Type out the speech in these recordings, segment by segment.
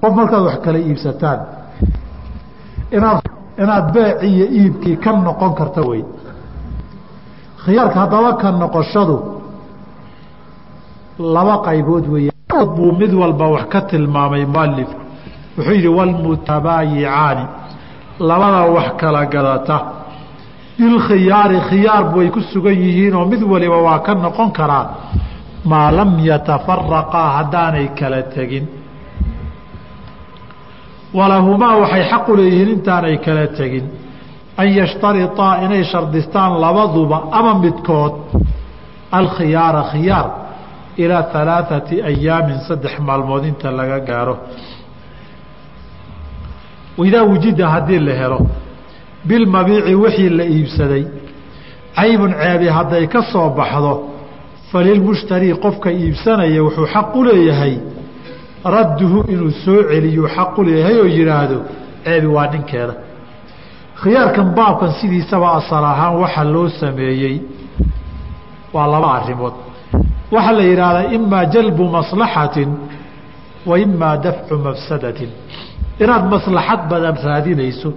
qof markaad wax kala iibsataan inaad inaad beeci iyo iibkii ka noqon karta wey khiyaarka haddaba ka noqoshadu laba qaybood wey buu mid walba wax ka tilmaamay mualifku wuxuu yidhi walmutabaayicaani labada wax kala gadata. Bilkhiyaari khiyaar way ku sugan yihiin oo mid waliba waa ka noqon karaa maa lam yatafaraqaa haddaanay kala tegin walahumaa waxay xaq u leeyihiin intaanay kala tegin. An yashtariطaa inay shardistaan labaduba ama midkood alkhiyaara khiyaar ilaa alaaثati ayaamin saddex maalmood inta laga gaaro. Idaa wujida haddii la helo bilmabiici wixii la iibsaday caybun ceebi hadday ka soo baxdo falilmushtarii qofka iibsanaya wuxuu xaq u leeyahay radduhu inuu soo celiyo xaq u leeyahay oo yidhaahdo ceebi waa ninkeeda khiyaarkan baabkan sidiisaba asal ahaan waxa loo sameeyey waa laba arrimood. Waxaa la yidhaahdaa imaa jalbu maslaxatin wa imaa dafcu mafsadatin. Inaad maslaxad badan raadinayso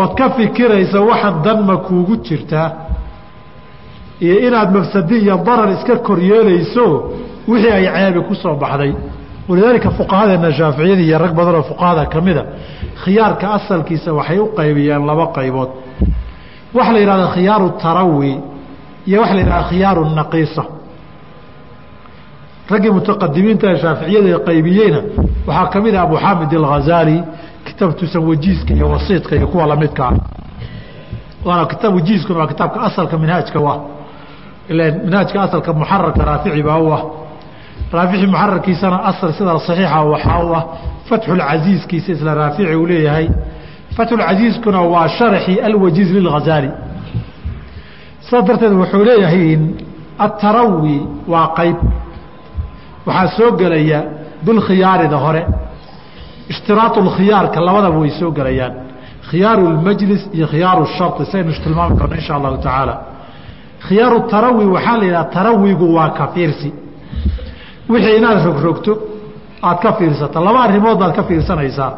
ood ka fikiraysa waxaan danma kuugu jirtaa iyo inaad mafsadi iyo darar iska koryeelayso wixii ay ceebi ku soo baxday walidaalika fuqahadeena shaaficiyada iyo rag badan oo fuqahada ka mida khiyaarka asalkiisa waxay u qaybiyeen laba qaybood waxa la yidhahda khiyaaru tarawi iyo waxa la yidhahda khiyaaru naqiisa raggii mutaqadimiinta shaaficiyada qaybiyeyna waxaa ka mid abu xamid alghazali kitaabtusan wajiiska iyo wasiidka iyo kuwa lamidkaa waana kitaab wajiiskuna waa kitaabka asalka minhaajka u ah ilan minhaajka asalka muxararka raafici baa u ah raafici muxararkiisana asal sida saxiixa waxaa u ah fatxulcasiiskiisa isla raafici uu leeyahay. Fatxulcasiiskuna waa sharaxi alwajiiz lilghazali sidaas darteed wuxuu leeyahay atarawi waa qayb. Waxaa soo gelaya bilkhiyaarida hore. Ishtiraau lkhiyaarka labadaba way soo gelayaan. Khiyaaru lmajlis iyo khiyaaru shari saynu tilmaami doona insha allahu tacaala. Khiyaaru tarawi waxaa la yidhaha tarawigu waa ka fiirsi wixii inaad rogrogto aad ka fiirsata. Laba arrimood baad ka fiirsanaysaa.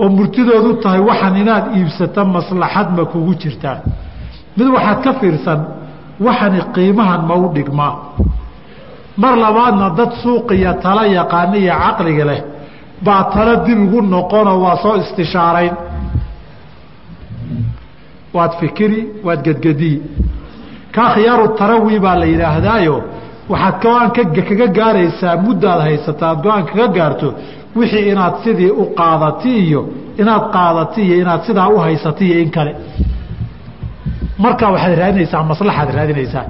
Oo murtidoodu tahay waxaan inaad iibsata maslaxad ma kugu jirtaa. Mid waxaad ka fiirsan waxani qiimahan ma u dhigmaa mar labaadna dad suuqiya tala yaqaana iyo caqliga leh baa tala dib ugu noqonoo waa soo istishaarayn waad fikiri waad gedgediyi kaa khiyaaru tarawi baa la yidhaahdaayo waxaad go'aan kaga gaaraysaa muddaad haysata aad go'aan kaga gaarto wixii inaad sidii u qaadati iyo inaad qaadati iyo inaad sidaa u haysati iyo in kale. Markaa waxaad raadinaysaa maslaxaad raadinaysaa.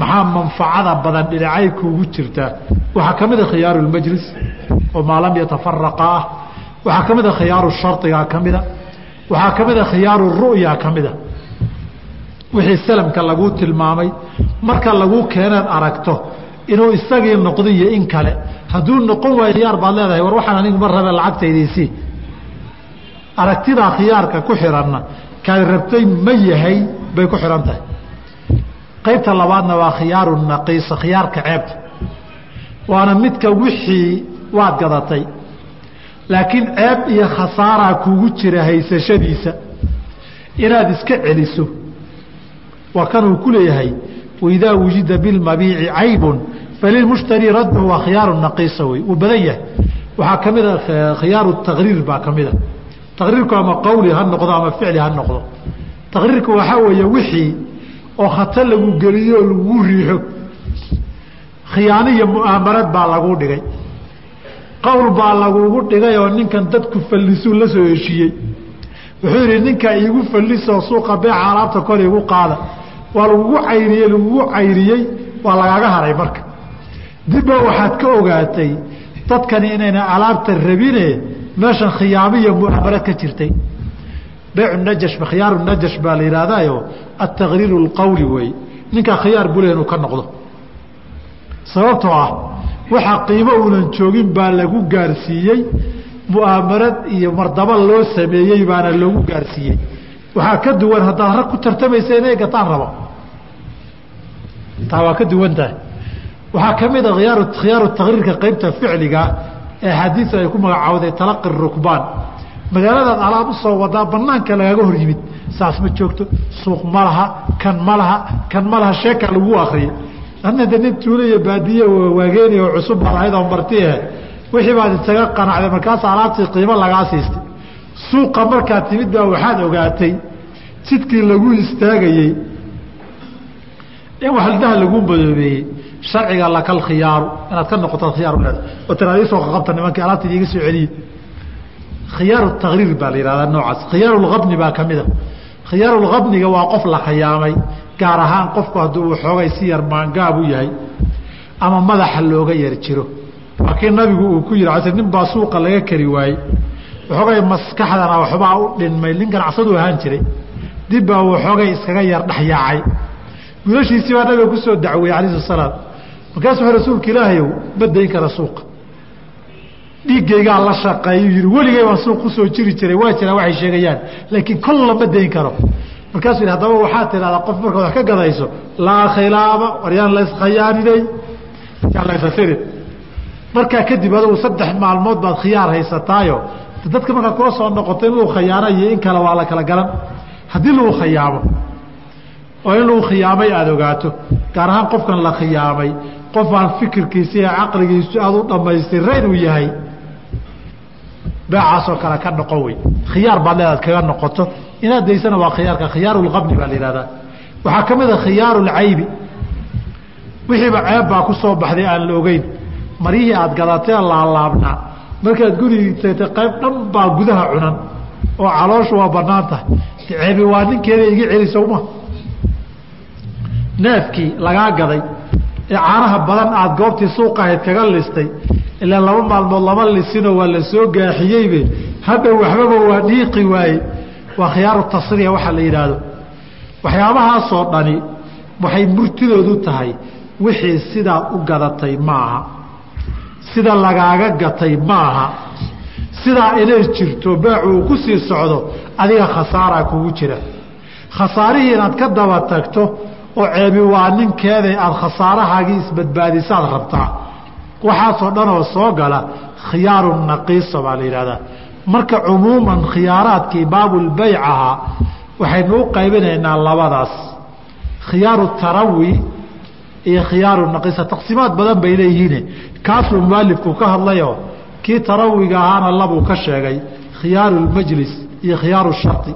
Maxaa manfacada badan dhinacay kuugu jirtaa waxaa ka mid a khiyaaru lmajlis oo maa lam yatafaraqa ah. Waxaa ka mid a khiyaaru sharigaa ka mida waxaa ka mid a khiyaaru ru'ya ka mida wixii salamka laguu tilmaamay marka laguu keeneed aragto inuu isagii noqdo iyo in kale. Hadduu noqon waayo khiyaar baad leedahay war waxaan anigu ma rabe lacagtaydiisii. Aragtidaa khiyaarka ku xiranna kaad rabtay ma yahay bay ku xihan tahay. Qaybta labaadna waa khiyaaru naqiisa khiyaarka ceebta waana midka wixii waad gadatay. Laakiin ceeb iyo khasaaraa kuugu jira haysashadiisa. Inaad iska celiso waa kanuu ku leeyahay waidaa wujida bilmabiici caybun falilmushtari raddu waa khiyaaru naqiisa wey wuu badan yahay. Waxaa ka mid a khiyaaru taqriir baa ka mida taqriirku ama qawli ha noqdo ama ficli ha noqdo. Taqriirku waxaa weeye wixii oo khatar lagu geliyo oo lagu riixo. Khiyaano iyo mu'aamarad baa laguu dhigay. Qowl baa lagugu dhigay oo ninkan dadku fallisuu la soo heshiiyey wuxuu yidhi ninkaa iigu fallisoo suuqa beeca alaabta kor igu qaada. Waa lagugu cayriyey lagugu cayriyey waa lagaaga haray marka. Dibba waxaad ka ogaatay dadkani inayna alaabta rabine meeshan khiyaamo iyo mu'aamarad ka jirtay. Beycu najash khiyaaru najash baa la yidhahdaayo ataqriiru اlqawli weeye ninkaa khiyaar bule inuu ka noqdo. Sababtoo ah waxaa qiimo uunan joogin baa lagu gaarsiiyey mu'aamarad iyo mardaba loo sameeyey baana loogu gaarsiiyey. Waxaa ka duwan haddaad rag ku tartamaysa inay gataan rabo. Taa waa ka duwan tahay. Waxaa ka mid a khiyaaru khiyaaru taqriirka qaybta ficligaa ee xadiidu ay ku magacaawday talaqi rukbaan. Magaaladaad alaab u soo wadaa banaanka lagaaga hor yimid. Saas ma joogto. Suuq ma laha kan ma laha kan ma laha sheeka lagu akriyay adna de nin tuula iyo baadiye waageeni oo cusub baad ahayd oo martiahe wixii baad isaga qanacday. Markaas alaabtii qiimo lagaa siistay. Suuqa markaad timid baa waxaad ogaatay jidkii lagu istaagayey in waxdaha lagu madoobeeyey sharciga lakal khiyaaru. Inaad ka noqoto khiyaaru leeda oo tiraad ii soo qaqabta nimankii alaabta iiga soo celiye khiyaaru takriir baa la yihahdaa noocaas. Khiyaarulkabni baa ka mida khiyaarulkabniga waa qof la khiyaamay gaar ahaan qofku hadduu waxoogay si yar maangaab u yahay ama madaxa looga yar jiro waa kii nabigu uu ku yihi nin baa suuqa laga kari waayey. Waxoogay maskaxdana waxbaa u dhinmay. Nin ganacsadu ahaan jiray. Dib baa waxoogay iskaga yar dhexyaacay wiilashiisii baa nabiga ku soo dacweeyey alayhi salaam. Markaasuu wuxuu rasuulka ilaahayow ma dayn kara suuqa. Dhiiggaygaa la shaqeeyu yihi weligay baan suuq ku soo jiri jiray. Waa jiraan waxay sheegayaan. Laakiin kolla ma dayn karo. Markaasuu yidhi haddaba waxaad tidhahdaa qof markaad wax ka gadayso laa khilaaba war yaan la iskhayaaninay yaan la isasirin markaa kadib adugu saddex maalmood baad khiyaar haysataayo dadka markaad kula soo noqoto in lagu khayaano iyo in kale waa la kala garan haddii lagu khayaamo oo in lagu khiyaamay aada ogaato gaar ahaan qofkan la khiyaamay qof aan fikirkiisa iyo caqligiisu aada u dhammaystirrayn uu yahay beecaasoo kale ka noqon wey khiyaar baad leedaad kaga noqoto. Inaad daysana waa khiyaarka khiyaarulqabni baa la yihahdaa waxaa ka mid a khiyaarulcaybi wixiiba ceeb baa ku soo baxday aan la ogeyn maryihii aad gadatee laalaabnaa markaad gurigii tagtay qayb dhan baa gudaha cunan. Oo calooshu waa bannaan tahay. Ceebi waa ninkeeda iga celi sowma neefkii lagaa gaday ee caanaha badan aad goobtii suuqahayd kaga listay ilaa laba maalmood lama lisinoo waa la soo gaaxiyeybe hadda waxbaba waa dhiiqi waaye. Waa khiyaaru tasriya waxaa la yidhaahdo. Waxyaabahaasoo dhani waxay murtidoodu tahay. Wixii sidaad u gadatay maaha sida lagaaga gatay maaha. Sidaa inay jirto beecu uu ku sii socdo adiga khasaaraa kugu jira. Khasaarihii inaad ka daba tagto oo ceebi waa ninkeeday aada khasaarahaagii isbadbaadisaad rabtaa. Waxaasoo dhanoo soo gala khiyaaru naqiisa baa la yidhahdaa marka cumuuman khiyaaraadkii baabulbayc ahaa waxaynu u qaybinaynaa labadaas. Khiyaaru tarawi iyo khiyaaru naqiisa taqsiimaad badan bay leeyihiine kaasuu mualifku ka hadlayoo kii tarawiga ahaana labuu ka sheegay khiyaaru lmajlis iyo khiyaaru shari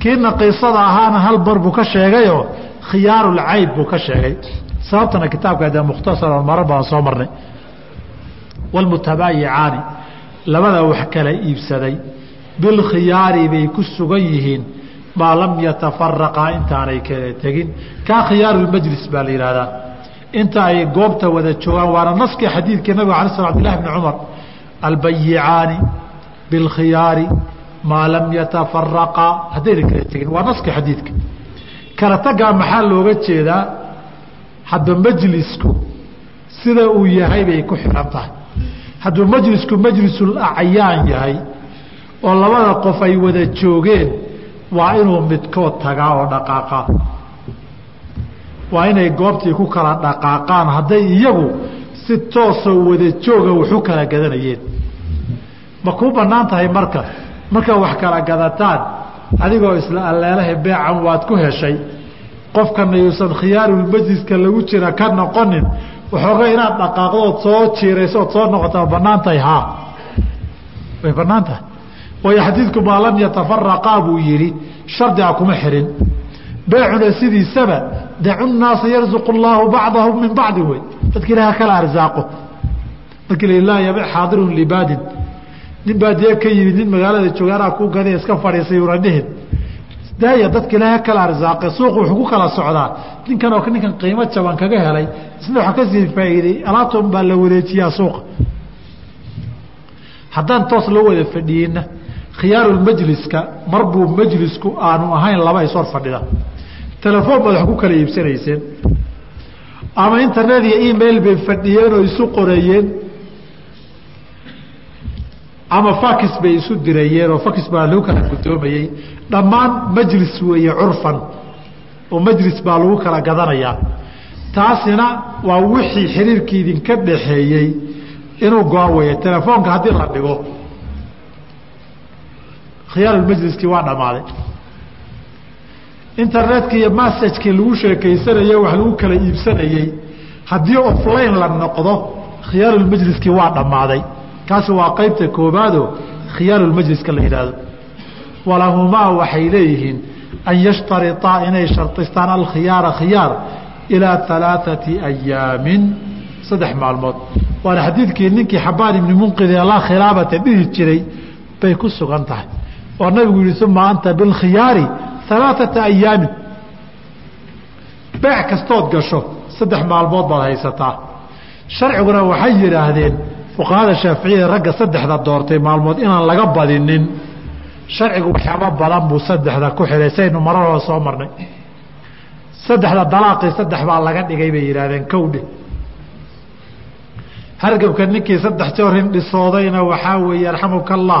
kii naqiisada ahaana hal bar buu ka sheegayoo khiyaaru lcayb buu ka sheegay. Sababtana kitaabka de mukhtasar maro badan soo marnay. Wlmutabaayicaani labada wax kala iibsaday. Bilkhiyaari bay ku sugan yihiin maa lam yatafaraqaa intaanay kala tegin. Kaa khiyaaru lmajlis baa la yihahdaa inta ay goobta wada joogaan waana naskii xadiidkii nabiga ala sl abdillahi bni cumar albayicaani bilkhiyaari maa lam yatafaraqaa haddayna kala tegin waa naskii xadiidka. Kala tagaa maxaa looga jeedaa? Hadba majlisku sida uu yahay bay ku xihan tahay. Hadduu majlisku majlisul yahay oo labada qof ay wada joogeen waa inuu midkood tagaa oo dhaqaaqaa waa inay goobtii ku kala dhaqaaqaan hadday iyagu si toosoo wada jooga waxu kala gadanayeen. Ma kuu bannaan tahay marka? Markaa wax kala gadataan adigoo isla alleelaha beecan waad ku heshay. Qofkana yuusan khiyaarulmajliska lagu jira ka noqonin waxooga inaad dhaqaaqdood soo jiirayso ood soo noqota ma bannaan tahay haa. Way bannaan tahay waayo xadiidku maa lam yatafaraqaa buu yidhi shardiga kuma xirin. Beecuna sidiisaba dacu naasa yarzuqu llaahu bacdahum min bacdi wey. Dadka ilaah kala arsaaqo. Markii la laa yabic xaadirun libaadin. Nin baadiye ka yimid nin magaalada joogaanaa ku gada iska fadhiisay uranihin daaya dadka ilaaha kala arsaaqe suuqu wuxuu ku kala socdaa. Ninkan oo ninkan qiimo jaban kaga helay isna waxaa ka sii faa'iiday alaabtan baa la wareejiyaa suuqa. Haddaan toos loo wada fadhiyeyna khiyaarulmajliska mar buu majlisku aanu ahayn laba is hor fadhida. Telefoon baad wax ku kala iibsanayseen. Ama internet iyo email bay fadhiyeen oo isu qoreeyeen. Ama fakis bay isu dirayeen oo fakis baa lagu kala guddoomayey dhammaan majlis weeye curfan oo majlis baa lagu kala gadanayaa. Taasina waa wixii xiriirkii idinka dhaxeeyey inuu go-o weeye telefoonka haddii la dhigo khiyaarulmajliskii waa dhammaaday. Internetkii iyo massagekii lagu sheekaysanayey wax lagu kala iibsanayey haddii offline la noqdo khiyaarulmajliskii waa dhammaaday. Kaasi waa qaybta koobaado khiyaarulmajliska la yidhaahdo. Walahumaa waxay leeyihiin an yashtariطaa inay shartistaan alkhiyaara khiyaar ilaa alaaثati ayaamin saddex maalmood. Waana xadiidkii ninkii xabaan ibni munqid ee laa khilaabata dhihi jiray bay ku sugan tahay oo nabigu yihi uma anta bilkhiyaari alaaثata ayaamin beec kastood gasho saddex maalmood baad haysataa. Sharciguna waxay yidhaahdeen fuqahada shaaficiyada ragga saddexda doortay maalmood inaan laga badinin sharcigu waxyaaba badan buu saddexda ku xihay saynu mararoo soo marnay. Saddexda dalaaqii saddex baa laga dhigay bay yidhaahdeen kowdhe hargabka ninkii saddex joor hindhisoodayna waxaa weeye arxamuka allah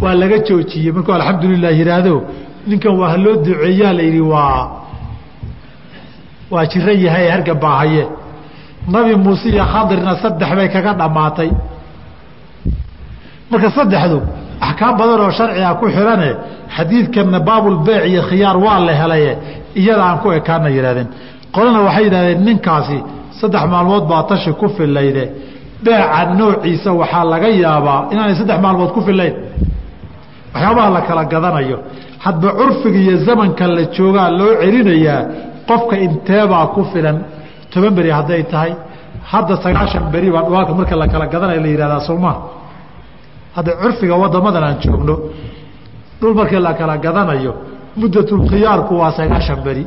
waa laga joojiyey. Markuu alxamdulilah yidhaahdo ninkan waa haloo duceeyaa la yidhi waa waa jiran yahay hargab baa haye nabi muuse iyo khadirna saddex bay kaga dhammaatay marka saddexdu axkaam badan oo sharciga ku xidhane xadiidkanna baabulbeyc iyo khiyaar waa la helaye iyada ku ekaana yidhahdeen qolana waxay yidhahdeen ninkaasi saddex maalmood baa tashi ku filayde. Beeca noociisa waxaa laga yaabaa inaanay saddex maalmood ku filayn waxyaabaha la kala gadanayo. Hadba curfiga iyo zamanka la joogaa loo celinayaa qofka inteebaa ku filan? Toban beri hadday tahay. Hadda sagaashan beri baa dhuwaalka marka la kala gadanayo la yihahdaa soomaa hadda curfiga wadamadan aan joogno. Dhul markii la kala gadanayo muddatulkhiyaarku waa sagaashan beri.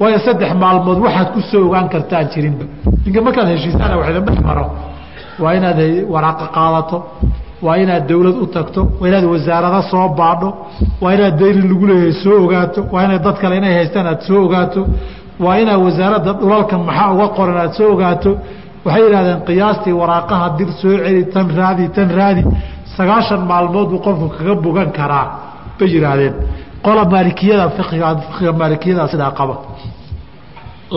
Waayo saddex maalmood waxaad ku soo ogaan kartaan jirinba. Ninka markaad heshiisaana wax idin dhex maro. Waa inaad waraaqa qaadato waa inaad dawlad u tagto waa inaad wasaarada soo baadho waa inaad dayli lagu leeyahay soo ogaato waa inaad dad kale inay haystaan aad soo ogaato waa inaad wasaaradda dhulalka maxaa uga qoran aad soo ogaato. Waxay yidhahdeen qiyaastii waraaqaha dir soo celi tan raadi tan raadi sagaashan maalmood buu qofku kaga bogan karaa. Bay yidhaahdeen. Qola maalikiyada iiga fiqiga maalikiyada sidaa qaba.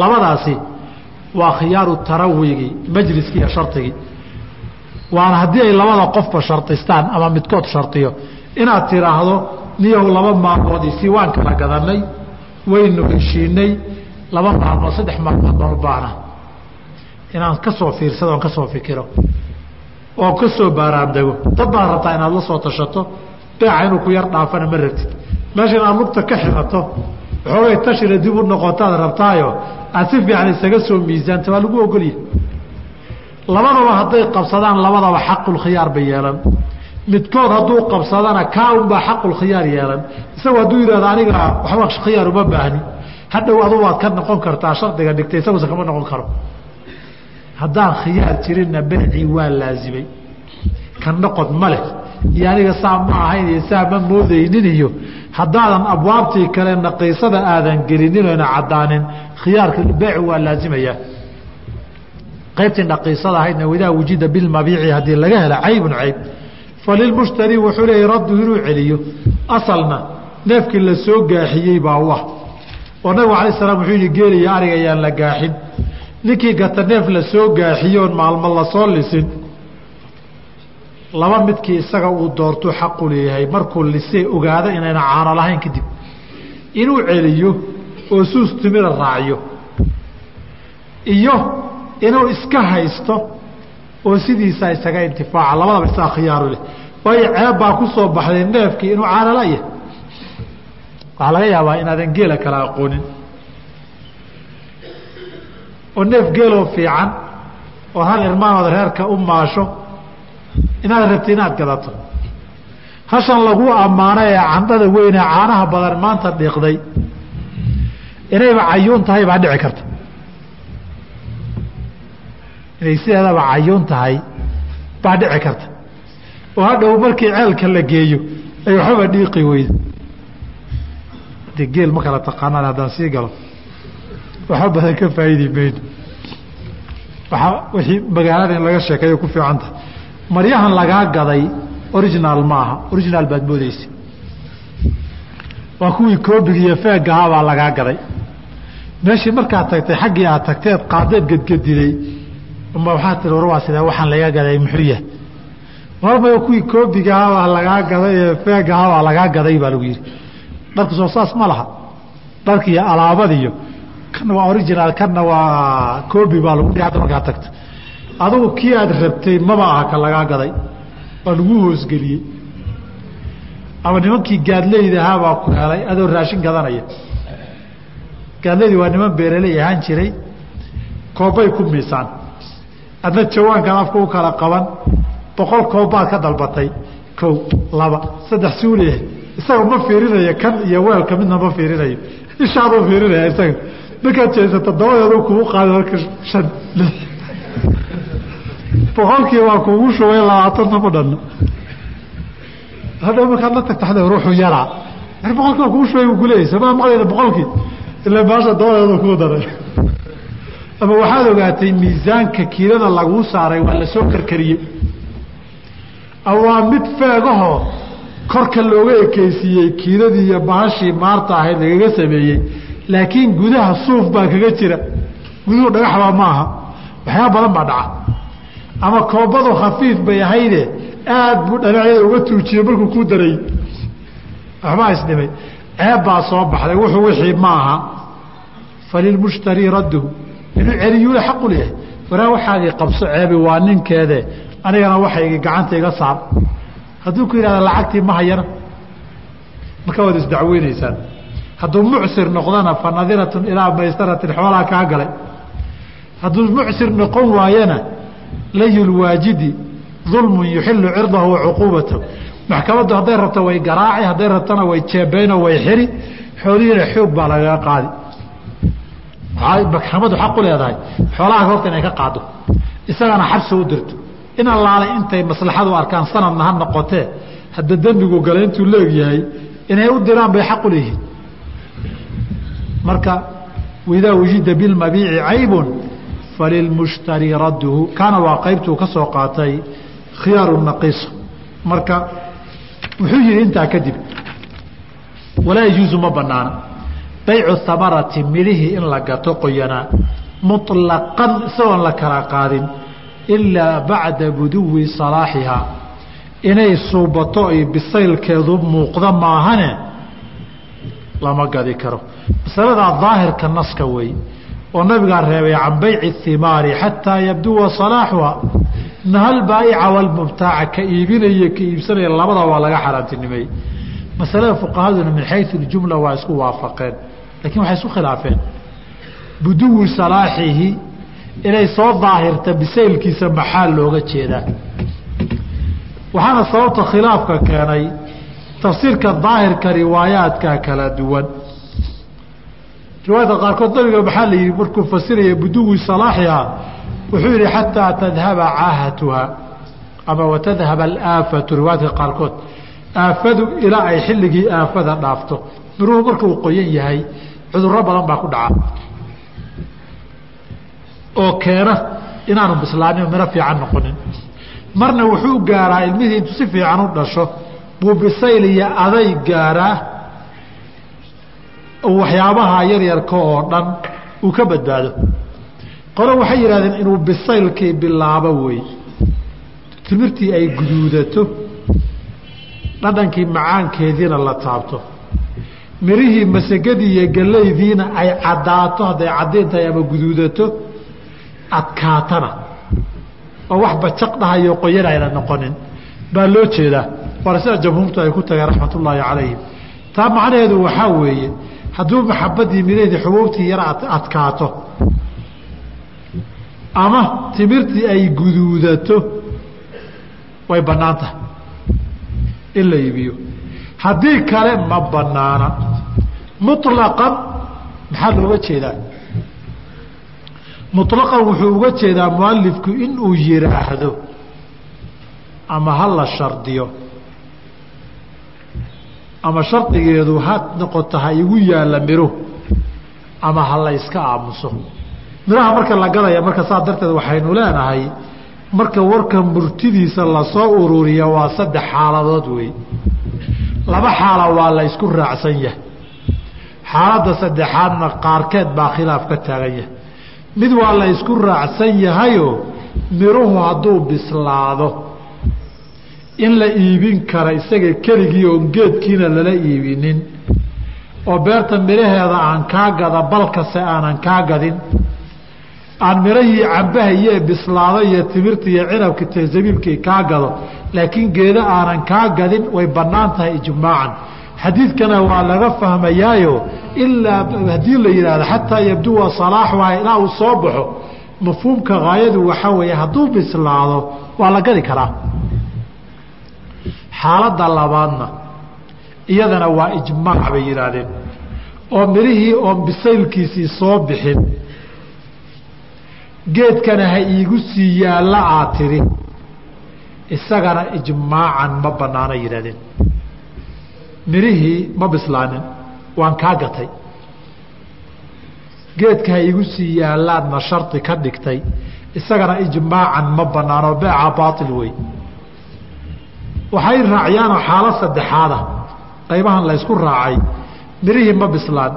Labadaasi waa khiyaaru tarawigii majliskii iyo shardigii waana haddii ay labada qofba shardistaan ama midkood shardiyo inaad tiraahdo niyahu laba maalmood isii waan kala gadanay waynu heshiinay laba maalmood saddex maalmood baan u baahna. Inaan ka soo fiirsado oon ka soo fikiro. Oo ka soo baaraandego dad baad rabtaa inaad la soo tashato. Beeca inuu ku yar dhaafana ma rabtid. Meesha inaad lugta ka xirato waxoogay tashina dib u noqotaad rabtaayo. Aad si fiican isaga soo miisaanta waa lagu ogolyahay labadaba hadday qabsadaan labadaba xaqulkhiyaar bay yeelan. Midkood hadduu qabsadana kaa unbaa xaqulkhiyaar yeelan. Isagu hadduu yidhahdo aniga waxba khiyaar uma baahni. Hadhow adu waad ka noqon kartaa shardiga dhigtay isaguse kama noqon karo. Haddaan khiyaar jirinna beecii waa laazimay. Ka noqod ma leh. Iyo aniga saa ma ahayn iyo saa ma moodaynin haddaadan abwaabtii kale naqiisada aadan gelinin caddaanin khiyaarka beeci waa laazimayaa qaybtii naqiisada ahaydna wadaa wujida bilmabiici haddii laga hela caybun cayb. Falilmushtari wuxuu leeyay raddu inuu celiyo. Asalna neefkii la soo gaaxiyey baa u ah oo nabigu alay slam wuxuu yihi geeliyo ariga ayaan la gaaxin. Ninkii gata neef la gaaxiyoon maalmo la soo lisin laba midkii isaga uu doortuu xaqu leeyahay. Markuu lisee ogaado inayna caano lahayn kadib inuu celiyo oo suus timida raaciyo iyo inuu iska haysto oo sidiisa isaga intifaaca. Labadaba isaa khiyaaru leh. Waayo ceeb baa ku soo baxday neefkii inuu caanolaya waxaa laga yaabaa inaadan geela kala aqoonin. Oo neef geeloo fiican oo hal irmaanood reerka u maasho inaad rabti inaad gadato. Hashan lagu ammaano ee candhada weyn ee caanaha badan maanta dhiiqday inayba cayuun tahay baa dhici karta inay sideedaba cayuun tahay baa dhici karta. Oo hadhow markii ceelka la geeyo ay waxbaba dhiiqi weyda de geel ma kala taqaanaan haddaan sii galo waxba badan ka faa'iidi mayno waaa wixii magaalada in laga sheekeeyo ku fiican tahay. Maryahan lagaa gaday original maaha original baad moodeysa waa kuwii koobiga iyo feegahaa baa lagaa gaday. Meeshii markaad tagtay xaggii aad tagteed qaadeed gedgediday uma waxaa tii war waa sidaa waxaan laga gaday muxriya. Marmaya kuwii koobigaha waa lagaa gaday ee feegaha waa lagaa gaday baa lagu yidhi. Dharku soo saas ma laha. Dharkiiyo alaabadiyo kana waa original kana waa koobi baa lagu dhihi hadda markaa tagto adugu kii aad rabtay maba aha ka lagaa gaday waa lagu hoosgeliyey. Ama nimankii gaadleyda ahaa baa ku helay adoo raashin gadanaya. Gaadleydi waa niman beeraley ahaan jiray koobbay ku miisaan adna jawaankan afka u kala qaban boqol koobbaad ka dalbatay kow laba saddex suu leeyahay isaga ma fiirinayo kan iyo weelka midna ma fiirinayo. Ishaaduu fiirinaya isaga. Markaad jeesata dabadeedu kugu qaada marka shan. Boqolkii waa kugu shubay labaatanna ma dhanno hadhow markaad la tagtaxda ruuxu yaraa boqolkii waa kugu shubay kuleeyay samaa maqlayda boqolkii. Ilaa baasha dabadeedu kuu daray ama waxaad ogaatay miisaanka kiilada laguu saaray waa la soo karkariyey. Waa mid feegahoo korka looga ekeysiiyey kiiladii iyo bahashii maarta ahayd lagaga sameeyey. Laakiin gudaha suuf baa kaga jira. Guduhu dhagaxbaa ma aha. Waxyaaba badan baa dhaca. Ama koobadu khafiif bay ahayde aad buu dhanacyada uga tuujiyey markuu kuu daray. Waxbaa isdhimay. Ceeb baa soo baxday. Wuxuu wixii ma aha. Falilmushtarii radduhu inuu celiyuule xaqu leeyahay. Waraa waxaagii qabso ceebi waa ninkeede anigana waxaygii gacanta iga saar. Hadduu ku yidhahda lacagtii ma hayana. Marka waad isdacweynaysaan. Hadduu mucsir noqdana fa nadiratun ilaa maysaratin xoolaa kaa galay. Hadduu mucsir noqon waayana layulwaajidi dulmun yuxilu cirdahu wa cuquubatahu. Maxkamaddu hadday rabto way garaaci hadday rabtona way jeebeynoo way xiri. Xoolihiina xoog baa lagaga qaadi maxkamadu xaq leedahay. Xoolaha horta inay ka qaado. Isagana xabsi u dirto. In allaale intay maslaxadu arkaan sanadna ha noqotee hadda dembigu gala intuu leegyahay inay u diraan bay xaq leeyihiin. Marka waidaa wujida bilmabiici caybun falilmushtari radduhu. Kaana waa qaybtuu ka soo qaatay khiyaaru naqiisa marka wuxuu yihi intaa kadib walaa yajuusu ma banaana baycu hamarati midhihii in la gato qoyanaa muطlaqan isagoon la kala qaadin ilaa bacda buduwi salaaxihaa inay suubato ay bisaylkeedu muuqda maahane lama gadi karo. Masaladaa daahirka naska wey oo nabigaa reebay can bayci himaari xataa yabduwa salaaxuha. Nahal baaica walmubtaaca ka iibinaya ka iibsanaya labada waa laga xaaraantinimeeyey. Masalada fuqahaduna min xayu ljumla waa isku waafaqeen laakiin waxay isku khilaafeen. Buduwi salaaxihi inay soo daahirta bisaylkiisa maxaa looga jeedaa. Waxaana sababta khilaafka keenay tafsiirka daahirka riwaayaadka kala duwan. Riwaayadka qaarkood nabiga maxaa la yihi markuu fasiraya buduwi salaaxiha wuxuu yihi xataa tadhaba caahatuha. Ama watadhaba alaafatu riwaayadka qaarkood. Aafadu ilaa ay xilligii aafada dhaafto. Miruhu marka qoyan yahay cudurro badan baa ku dhaca. Oo keena inaanu bislaanin miro fiican noqonin. Marna wuxuu gaaraa ilmihii intuu si fiican u dhasho. Buu bisayl iyo aday gaaraa. Waxyaabaha yaryarka oo dhan uu ka badbaado. Qolo waxay yidhahdeen inuu bisaylkii bilaabo wey. Timirtii ay guduudato. Dhadhankii macaankeediina la taabto mirihii masagadii iyo gallaydiina ay caddaato hadday caddiin tahay ama guduudato adkaatana. Oo wax bajaq dhahayo qoyan ayna noqonin. Baa loo jeedaa. Waana sida jamhuurtu ay ku tageen raxmatullaahi calayhim. Taa macnaheedu waxaa weeye hadduu maxabadii midheedii xubuubtii yara adkaato ama timirtii ay guduudato way bannaan tahay in la iibiyo haddii kale ma banaana muطlaqan maxaa looga jeedaa muطlaqan wuxuu uga jeedaa mualifku inuu yidhaahdo ama ha la shardiyo. Ama shardigeedu ha noqoto ha igu yaalla miro ama ha la yska aamuso. Miraha marka la gadaya marka saa darteed waxaynu leenahay marka warka murtidiisa la soo ururiya waa saddex xaaladood wey laba xaala waa la ysku raacsan yahay. Xaaladda saddexaadna qaarkeed baa khilaaf ka taagan yahay. Mid waa la ysku raacsan yahayoo miruhu hadduu bislaado. In la iibin kara isaga keligii oon geedkiina lala iibinin. Oo beerta midhaheeda aan kaa gada balkase aanan kaa gadin. Aan midhahii cambaha iyo bislaado iyo timirta iyo cinabka zabiibkii kaa gado laakiin geeda aanan kaa gadin way bannaan tahay ijmaacan. Xadiidkana waa laga fahmayaayo ilaa haddii la yidhaahdo xataa yabduwa salaaxuha ilaa uu soo baxo mafhuumka haayadu waxaa weeye hadduu bislaado waa la gadi karaa. Xaaladda labaadna iyadana waa ijmaac bay yidhaahdeen. Oo midhihii oon bisaylkiisii soo bixin geedkana ha iigu sii yaalla aad tidhi isagana ijmaacan ma bannaana yidhahdeen midhihii ma bislaanin waan kaa gatay. Geedka ha iigu sii yaallaadna shardi ka dhigtay. Isagana ijmaacan ma bannaano beeca baail wey. Waxay raacyaanoo xaalo saddexaada qaybahan la raacay. Mirihii ma bislaan.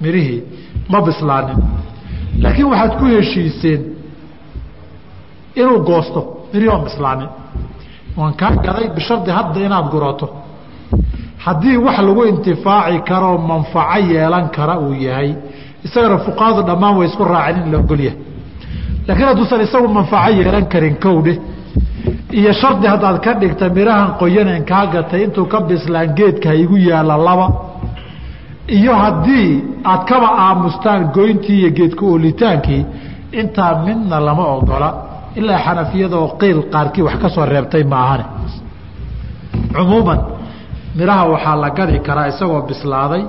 Mirihii ma bislaanin. Laakiin waxaad ku heshiiseen inuu goosto mirihii oon bislaanin waan kaa gaday bishardi hadda inaad gurato haddii wax lagu intifaaci karoo manfaco yeelan kara uu yahay. Isagana fuqahadu dhammaan way isku raaceen in la ogolyahay laakiin hadduusan isagu manfaco yeelan karin kowdhe iyo shardi haddaad ka dhigta midhahan qoyaneen kaa gatay intuu ka bislaan geedka igu yaalla laba. Iyo haddii aad kaba aamustaan goyntii iyo geedka oolitaankii intaa midna lama ogola ilaa xanafiyadaoo qiil qaarkii wax ka soo reebtay maahane. Cumuuman midhaha waxaa la gadi karaa isagoo bislaaday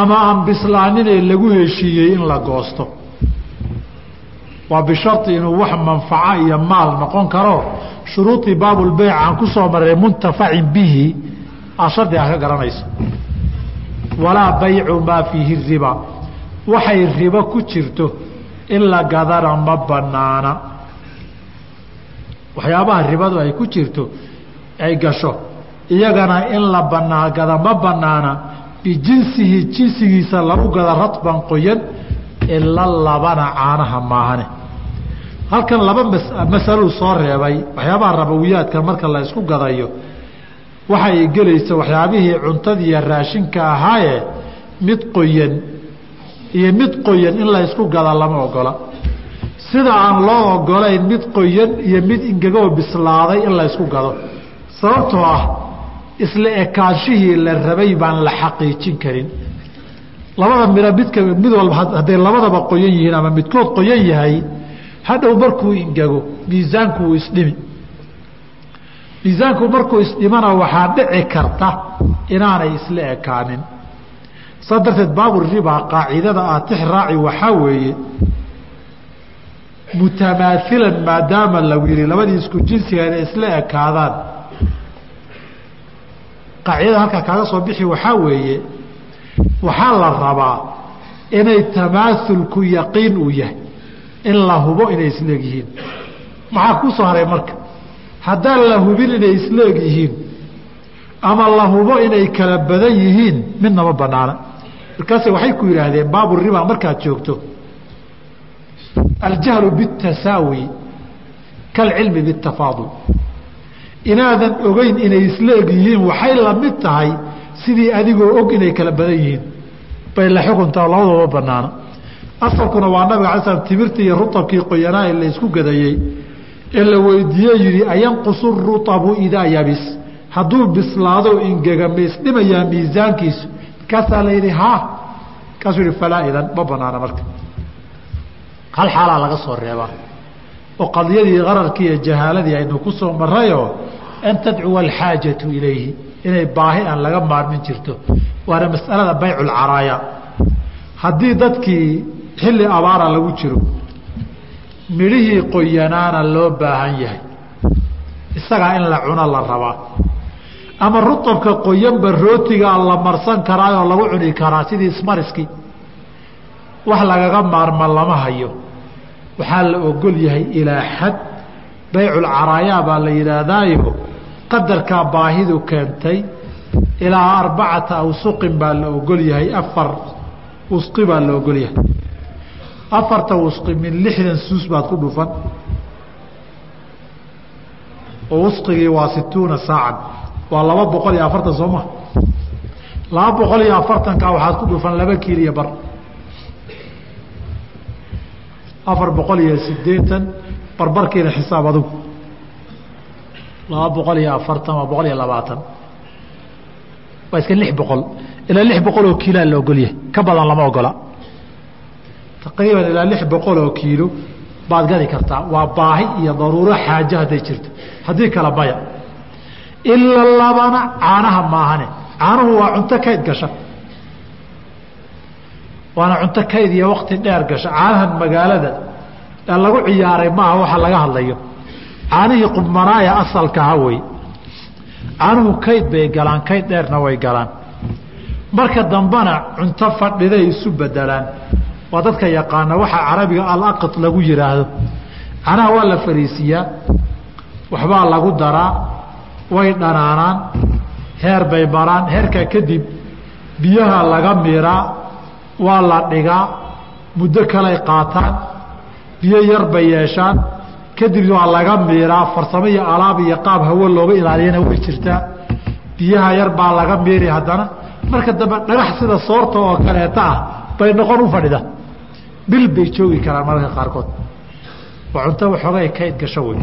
ama aan bislaaninee lagu heshiiyey in la goosto. Waa bishari inuu wax manfaco iyo maal noqon karo. Shuruudii baabulbeyc aan ku soo maray muntafacin bihi aad shardi ah ka garanayso. Walaa baycu maa fiihi riba. Waxay ribo ku jirto in la gadana ma banaana waxyaabaha ribadu ay ku jirto ay gasho iyagana in la banaa gada ma banaana bijinsihi jinsigiisa lagu gada radban qoyan ila labana caanaha maahane. Halkan laba masaluu soo reebay waxyaabaha rabawiyaadka marka la isku gadayo waxay gelaysa waxyaabihii cuntadiiyo raashinka ahaaye mid qoyan iyo mid qoyan in la isku gada lama ogola sida aan loo ogolayn mid qoyan iyo mid ingegoo bislaaday in la ysku gado sababtoo ah isla ekaanshihii la rabay baan la xaqiijin karin. Labada midho midka mid walba hadday labadaba qoyan yihiin ama midkood qoyan yahay hadhow markuu ingego miisaanku wuu isdhimi. Miisaanku markuu isdhimana waxaa dhici karta inaanay isla ekaanin. Saa darteed baaburiba qaacidada aad tix raaci waxaa weeye mutamaailan maadaama lagu yihi labadii isku jinsiga inay isla ekaadaan. Qaacidada halkaa kaaga soo bixi waxaa weeye waxaa la rabaa inay tamaaulku yaqiin uu yahay in la hubo inay isleeg yihiin. Maxaa ku soo haray marka? Haddaan la hubin inay isleeg yihiin ama la hubo inay kala badan yihiin midna ma banaana markaase waxay ku yidhaahdeen baaburiba markaad joogto aljahlu bitasaawi kalcilmi bitafaadul inaadan ogeyn inay isleeg yihiin waxay la mid tahay sidii adigoo og inay kala badan yihiin bay la xukuntaa labadaba banaana asalkuna waa nabiga ala slam timirtii iyo rutabkii qoyanaa la isku gadayey ee la weydiiye yihi ayanqusu rutabu idaa yabis hadduu bislaado ingega ma isdhimayaa miisaankiisu markaasaa la yidhi ha markaasuu yihi falaa idan ma banaana marka hal xaalaa laga soo reebaa oo qadiyadii qararkii iyo jahaaladii aynu ku soo marayoo an tadcuwa alxaajatu ilayhi inay baahi aan laga maarmin jirto. Waana masalada bayculcaraaya haddii dadkii xilli abaara lagu jiro midhihii qoyanaana loo baahan yahay isagaa in la cuno la rabaa. Ama rutabka qoyanba rootigaa la marsan karaayoo lagu cuni karaa sidii ismariskii wax lagaga maarma lama hayo. Waxaa la ogol yahay ilaa xad bayculcaraayaa baa la yidhaahdaayo qadarkaa baahidu keentay ilaa arbacata awsuqin baa la ogol yahay afar usqi baa la ogol yahay. Afarta wusqi min lixdan suus baad ku dhufan. Oo wusqigii waa situuna saacan. Waa laba boqol iyo afartan soo ma? Laba boqol iyo afartanka waxaad ku dhufan laba kiiliya bar afar boqol iyo sideetan barbarkiina xisaab adugu. Laba boqol iyo afartan waa boqol iyo labaatan. Waa iska lix boqol. Ilaa lix boqol oo kiiloa la ogolyahay ka badan lama ogola. Taqriiban ilaa lix boqol oo kiilo baad gadi kartaa. Waa baahi iyo daruuro xaajo hadday jirto. Haddii kale maya ila labana caanaha maahane. Caanuhu waa cunto kayd gasha waana cunto kayd iyo wakti dheer gasha. Caanahan magaalada ee lagu ciyaaray maaha waxa laga hadlayo. Caanihii qubmanaaya asalkaha wey. Caanuhu kayd bay galaan kayd dheerna way galaan. Marka dambena cunto fadhiday isu bedelaan waa dadka yaqaana waxaa carabiga alaqid lagu yidhaahdo canaha waa la fariisiiyaa waxbaa lagu daraa way dhanaanaan heer bay maraan. Heerkaa kadib biyaha laga miiraa waa la dhigaa. Muddo kaley qaataan. Biyo yar bay yeeshaan. Kadib waa laga miiraa. Farsamo iyo alaab iyo qaab hawo looga ilaaliyana way jirtaa. Biyaha yar baa laga miiri haddana. Marka dambe dhagax sida soorta oo kaleeta ah bay noqon u fadhida. Bil bay joogi karaan mararka qaarkood. Waa cunto waxoogay kayd gasho wey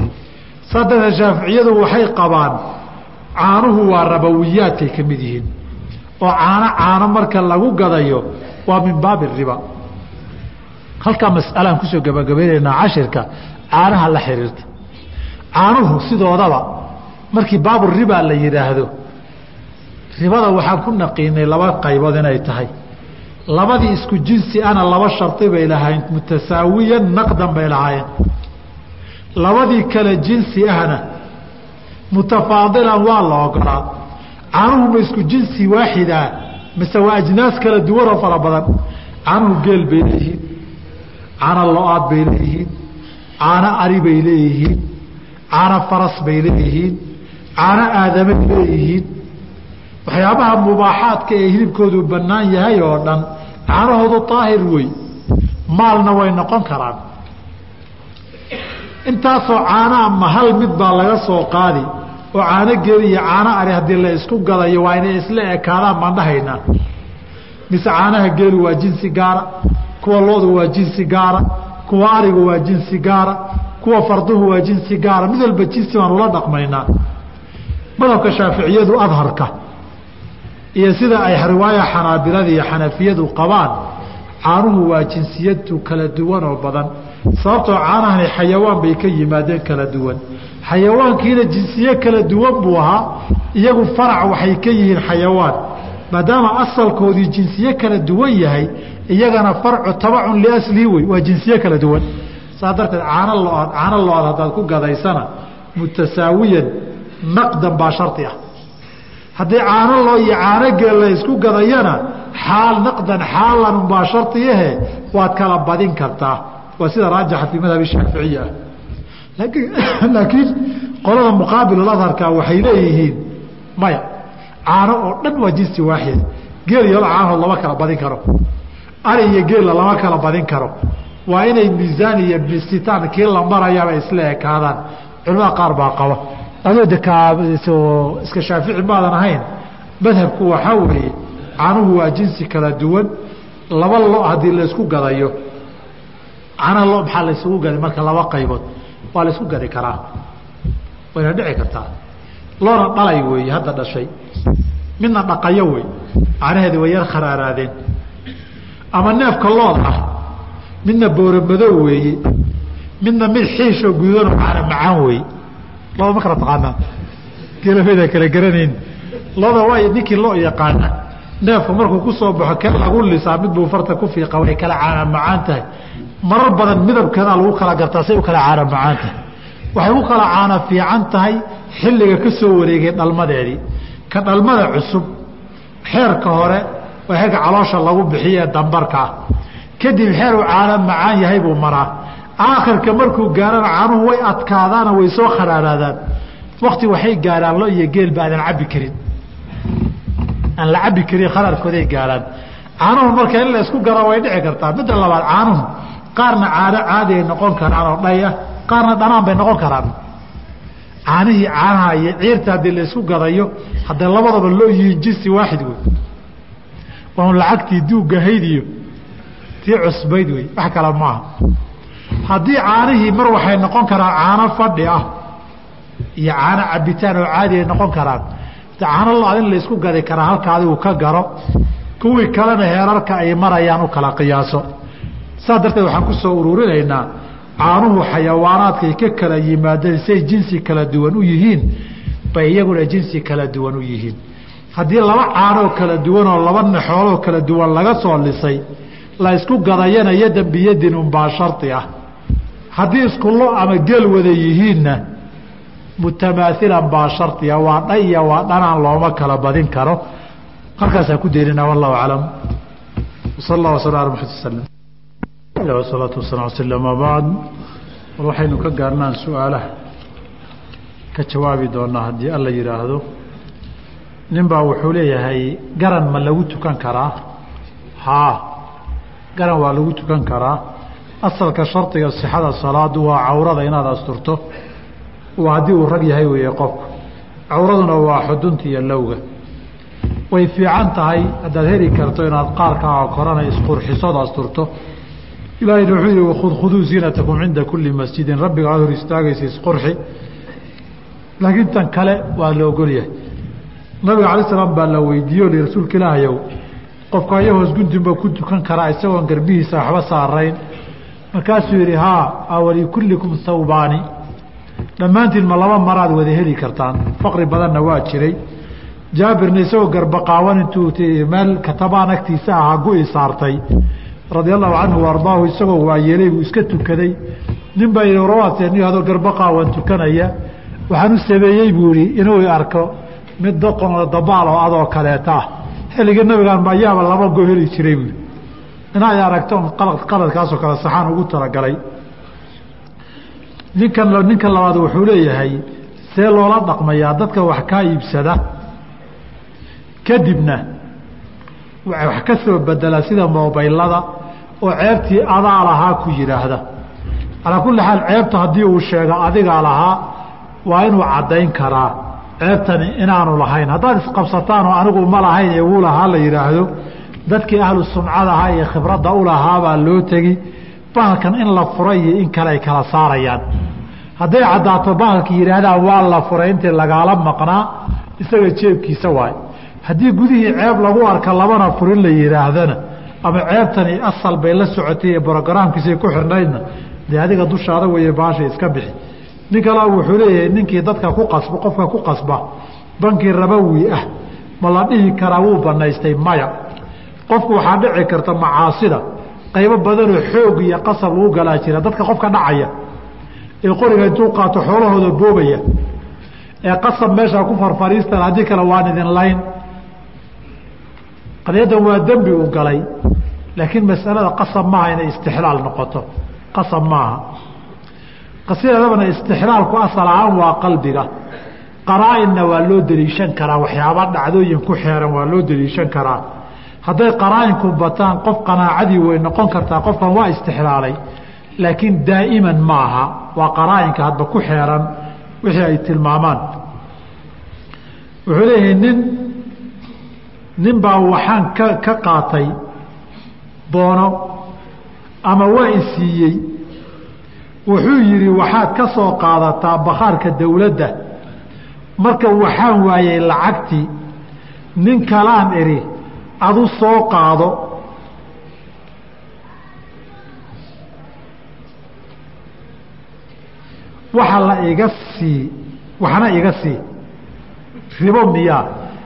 darteed shaaficiyadu waxay qabaan caanuhu waa rabawiyaadkay ka mid yihiin. Oo caano caano marka lagu gadayo waa min baabi riba. Halkaa mas'alaan ku soo gabagabaynaynaa cashirka caanaha la xiriirta. Caanuhu sidoodaba markii baabu riba la yidhaahdo ribada waxaan ku naqiinay laba qaybood inay tahay. Labadii isku jinsi ana laba shardi bay lahayn mutasaawiyan naqdan bay lahaayeen. Labadii kale jinsi ahna mutafaadilan waa la ogolaa. Caanuhu ma isku jinsi waaxidaa mise waa ajnaas kala duwanoo fara badan. Caanuhu geel bay leeyihiin. Caano lo'aad bay leeyihiin. Caano ari bay leeyihiin. Caano faras bay leeyihiin. Caano aadamay leeyihiin. Waxyaabaha mubaaxaadka ee hilibkoodu bannaan yahay oo dhan caanahoodu daahir wey maalna way noqon karaan. Intaasoo caanaha ma hal mid baa laga soo qaadi oo caano geli iyo caano ari haddii la isku gadayo waa inay isla ekaadaan baan dhahaynaa mise caanaha geelu waa jinsi gaara kuwa loodu waa jinsi gaara kuwa arigu waa jinsi gaara kuwa farduhu waa jinsi gaara mid walba jinsi baan ula dhaqmaynaa madhabka shaaficiyadu adharka iyo sida ay riwaaya xanaabilada iyo xanafiyadu qabaan caanuhu waa jinsiyadu kala duwan oo badan. Sababtoo caanahani xayawaan bay ka yimaadeen kala duwan xayawaankiina jinsiye kala duwan buu ahaa iyagu farac waxay ka yihiin xayawaan. Maadaama asalkoodii jinsiye kala duwan yahay iyagana farcu tabacun liaslihi wey waa jinsiye kala duwan. Saa darteed caano lo'aad caano lo'aad haddaad ku gadaysana mutasaawiyan naqdan baa shardi ah. Haddii caano loo iyo caano geel la isku gadayana xaal naqdan xaalan unbaa shardiyahe waad kala badin kartaa. Waa sida raajixa fii madhabi shaaficiya ah laakiin qolada muqaabiluladharka waxay leeyihiin maya caano oo dhan waa jinsi waaxid. Geel iyo caanood lama kala badin karo. Ari iyo geella lama kala badin karo. Waa inay miisaan iyo mistitaan kii la marayaba isla ekaadaan. Culamada qaar baa qaba. Adoo de iska shaafici maadan ahayn madhabku waxaa weeye caanuhu waa jinsi kala duwan. Laba lo haddii laysku gadayo caanaha lo maxaa laysugu gaday marka laba qaybood waa laysku gadi karaa. Wayna dhici kartaa. Loona dhalay weeye hadda dhashay. Midna dhaqayo wey caanaheedi way yar kharaaraadeen. Ama neefka lood ah midna booramadow weeye midna mid xiishoo guudanoo caana macaan weeye loda ma kala taqaanaa? Geelafeda kala garanayn. Loda waa ninkii loo yaqaana. Neefku markuu ku soo baxo ke lagu lisaa mid buu farta ku fiiqa way kala caana macaan tahay marar badan midabkeedaa lagu kala gartaa say u kala caana macaan tahay waxay ku kala caana fiican tahay xilliga ka soo wareegay dhalmadeedii. Ka dhalmada cusub xeerka hore waa xeerka caloosha lagu bixiye ee kadib xeer uu caana macaan yahay buu maraa. Aakhirka markuu gaarana caanuhu way adkaadaana way soo kharaaraadaan. Wakti waxay gaaraan lo iyo geelba aadan cabbi karin. Aan la cabbi karin kharaarkooday gaaraan caanuhu marka in la isku garo way dhici kartaa. Midda labaad caanuhu qaarna caano caadi ay noqon karaan oo dhay ah qaarna dhanaan bay noqon karaan. Caanihii caanaha iyo ciirta haddii laysku gadayo hadday labadaba loo yihiin jinsi waaxid wey waa lacagtii duugahayd iyo tii cusbayd wey wax kale maaha haddii caanihii mar waxay noqon karaan caano fadhi ah iyo caano cabitaan oo caadi ay noqon karaan caano lo'ad in laysku gadi karaa halka adigu ka garo kuwii kalena heerarka ay marayaan u kala qiyaaso saas darteed waxaan ku soo ururinaynaa caanuhu xayawaanaadkay ka kala yimaadeen say jinsi kala duwan u yihiin bay iyaguna jinsi kala duwan u yihiin. Haddii laba caanoo kala duwan oo laba naxooloo kala duwan laga soo lisay la ysku gadayana yadan biyadin unbaa shardi ah. Haddii iskulo ama geel wada yihiinna mutamaailan baa shardiga waa dhaya waa dhanaan looma kala badin karo. Halkaasaan ku daynana wallahu aclam. Sal allah wasal ala maxamad slm war waxaynu ka gaarnaan su'aalaha ka jawaabi doonaa haddii alla yidhaahdo nin baa wuxuu leeyahay garan ma lagu tukan karaa? Haa garan waa lagu tukan karaa. Asalka shardiga sixada salaadu waa cawrada inaad asturto. Waa haddii uu rag yahay weeye qofku cawraduna waa xudunta iyo lowga. Way fiican tahay haddaad heli karto inaad qaarkaaga korana isqurxisood asturto ilaahayna wuxuu yihi wakhudkhuduu ziinatakum cinda kulli masjidin. Rabbiga aad hor istaagaysa isqurxi laakiin tan kale waa la ogolyahay nabiga alay salaam baa la weydiiye o li rasuulka ilaahayow qofka aya hoos gundinba ku tukan karaa isagoon garbihiisa waxba saarayn. Markaasuu yidhi haa awalikullikum thawbaani. Dhammaantiin ma laba maraad wada heli kartaan. Faqri badanna waa jiray. Jaabirna isagoo garbaqaawan intuu meel katabaan agtiisa ahaa gu-i saartay radia allahu canhu ardaahu isagoo waayeelay buu iska tukaday. Nin baa yidhi warwaaseni adoo garbaqaawan tukanaya. Waxaan u sameeyey buu yihi inuu arko mid doqon oo dabaal oo adoo kaleeta ah. Xilligii nabigaan mayaaba laba go heli jiray buui inay aragto qaladkaasoo kale saxaan ugu talagalay. Ninkan ninka labaad wuxuu leeyahay see loola dhaqmayaa dadka wax kaa iibsada. Kadibna wax ka soo bedela sida moobaylada oo ceebtii adaa lahaa ku yidhaahda. Calaa kulli xaal ceebta haddii uu sheego adigaa lahaa waa inuu caddayn karaa ceebtani inaanu lahayn. Haddaad isqabsataan oo anigu ma lahayn ee wuu lahaa la yidhaahdo dadkii ahlu sumcada ahaa iyo khibradda u lahaabaa loo tegi. Bahalkan in la furay iyo in kale ay kala saarayaan. Hadday caddaato bahalka yidhaahdaan waa la furay intii lagaala maqnaa isaga jeebkiisa waay. Haddii gudihii ceeb lagu arka labana furin la yidhaahdana ama ceebtani asal bay la socotay iyo brogaraamkiisay ku xirnaydna. Dee adiga dushaada weeye baasha iska bixi. Nin kale wuxuu leeyahay ninkii dadka ku qasba qofka ku qasba bankii rabawi ah ma la dhihi karaa wuu banaystay maya. Qofku waxaa dhici karta macaasida qaybo badanoo xoog iyo qasab lagu galaa jira dadka qofka dhacaya ee qoriga intuu qaato xoolahooda boobaya ee qasab meeshaa ku farfariistan haddii kale waan idin layn qadiyaddan waa dembi uu galay laakiin masalada qasab maaha inay istixlaal noqoto. Qasab maaha. Qasideedabana istixlaalku asal ahaan waa qalbiga. Qaraa-inna waa loo deliishan karaa waxyaaba dhacdooyin ku xeeran waa loo deliishan karaa. Hadday qaraa-inku bataan qof qanaacadii way noqon kartaa qofkan waa istixlaalay. Laakiin daa'iman maaha waa qaraa-inka hadba ku xeeran wixii ay tilmaamaan. Wuxuu leeyahay nin nin baa waxaan ka ka qaatay boono ama waa isiiyey wuxuu yidhi waxaad ka soo qaadataa bakhaarka dawladda. Marka waxaan waayey lacagtii. Nin kalaan idhi adu soo qaado. Waxa la iga sii waxna iga sii ribo miyaa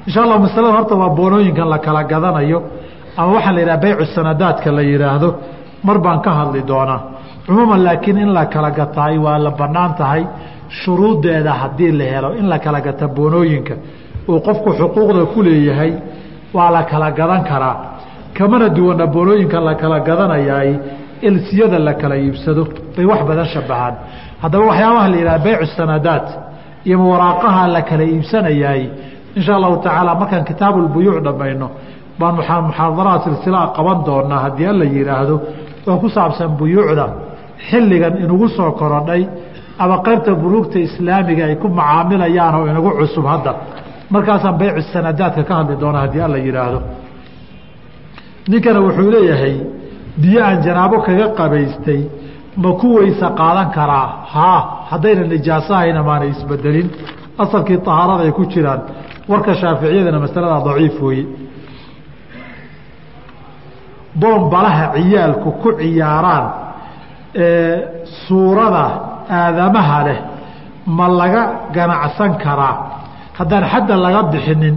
insha allah masalada horta waa boonooyinkan la kala gadanayo. Ama waxaa la yidhaha baycu sanadaadka la yidhaahdo mar baan ka hadli doonaa. Cumuuman laakiin in la kala gataay waa la bannaan tahay. Shuruuddeeda haddii la helo in la kala gata boonooyinka uu qofku xuquuqda ku leeyahay waa la kala gadan karaa. Kamana duwana boonooyinka la kala gadanayaay elsiyada la kala iibsado bay wax badan shabahaan haddaba waxyaabaha la yidhaha baycu sanadaat iyo waraaqaha la kala iibsanayaay insha allahu tacaala markaan kitaabulbuyuuc dhammayno baan muxaadaraad silsilaa qaban doonaa haddii alla yidhaahdo oo ku saabsan buyuucda. Xilligan inugu soo korodhay ama qaybta buruugta islaamiga ay ku macaamilayaan oo inagu cusub hadda. Markaasaan baycu sanadaadka ka hadli doona haddii alla yidhaahdo ninkana wuxuu leeyahay biyo aan janaabo kaga qabaystay ma ku weyse qaadan karaa? Haa haddayna nijaaso ahayn amaanay isbedelin. Asalkii tahaarada ay ku jiraan warka shaaficiyadana masalada daciif weeye boombalaha ciyaalku ku ciyaaraan ee suurada aadamaha leh ma laga ganacsan karaa. Haddaan xadda laga bixinin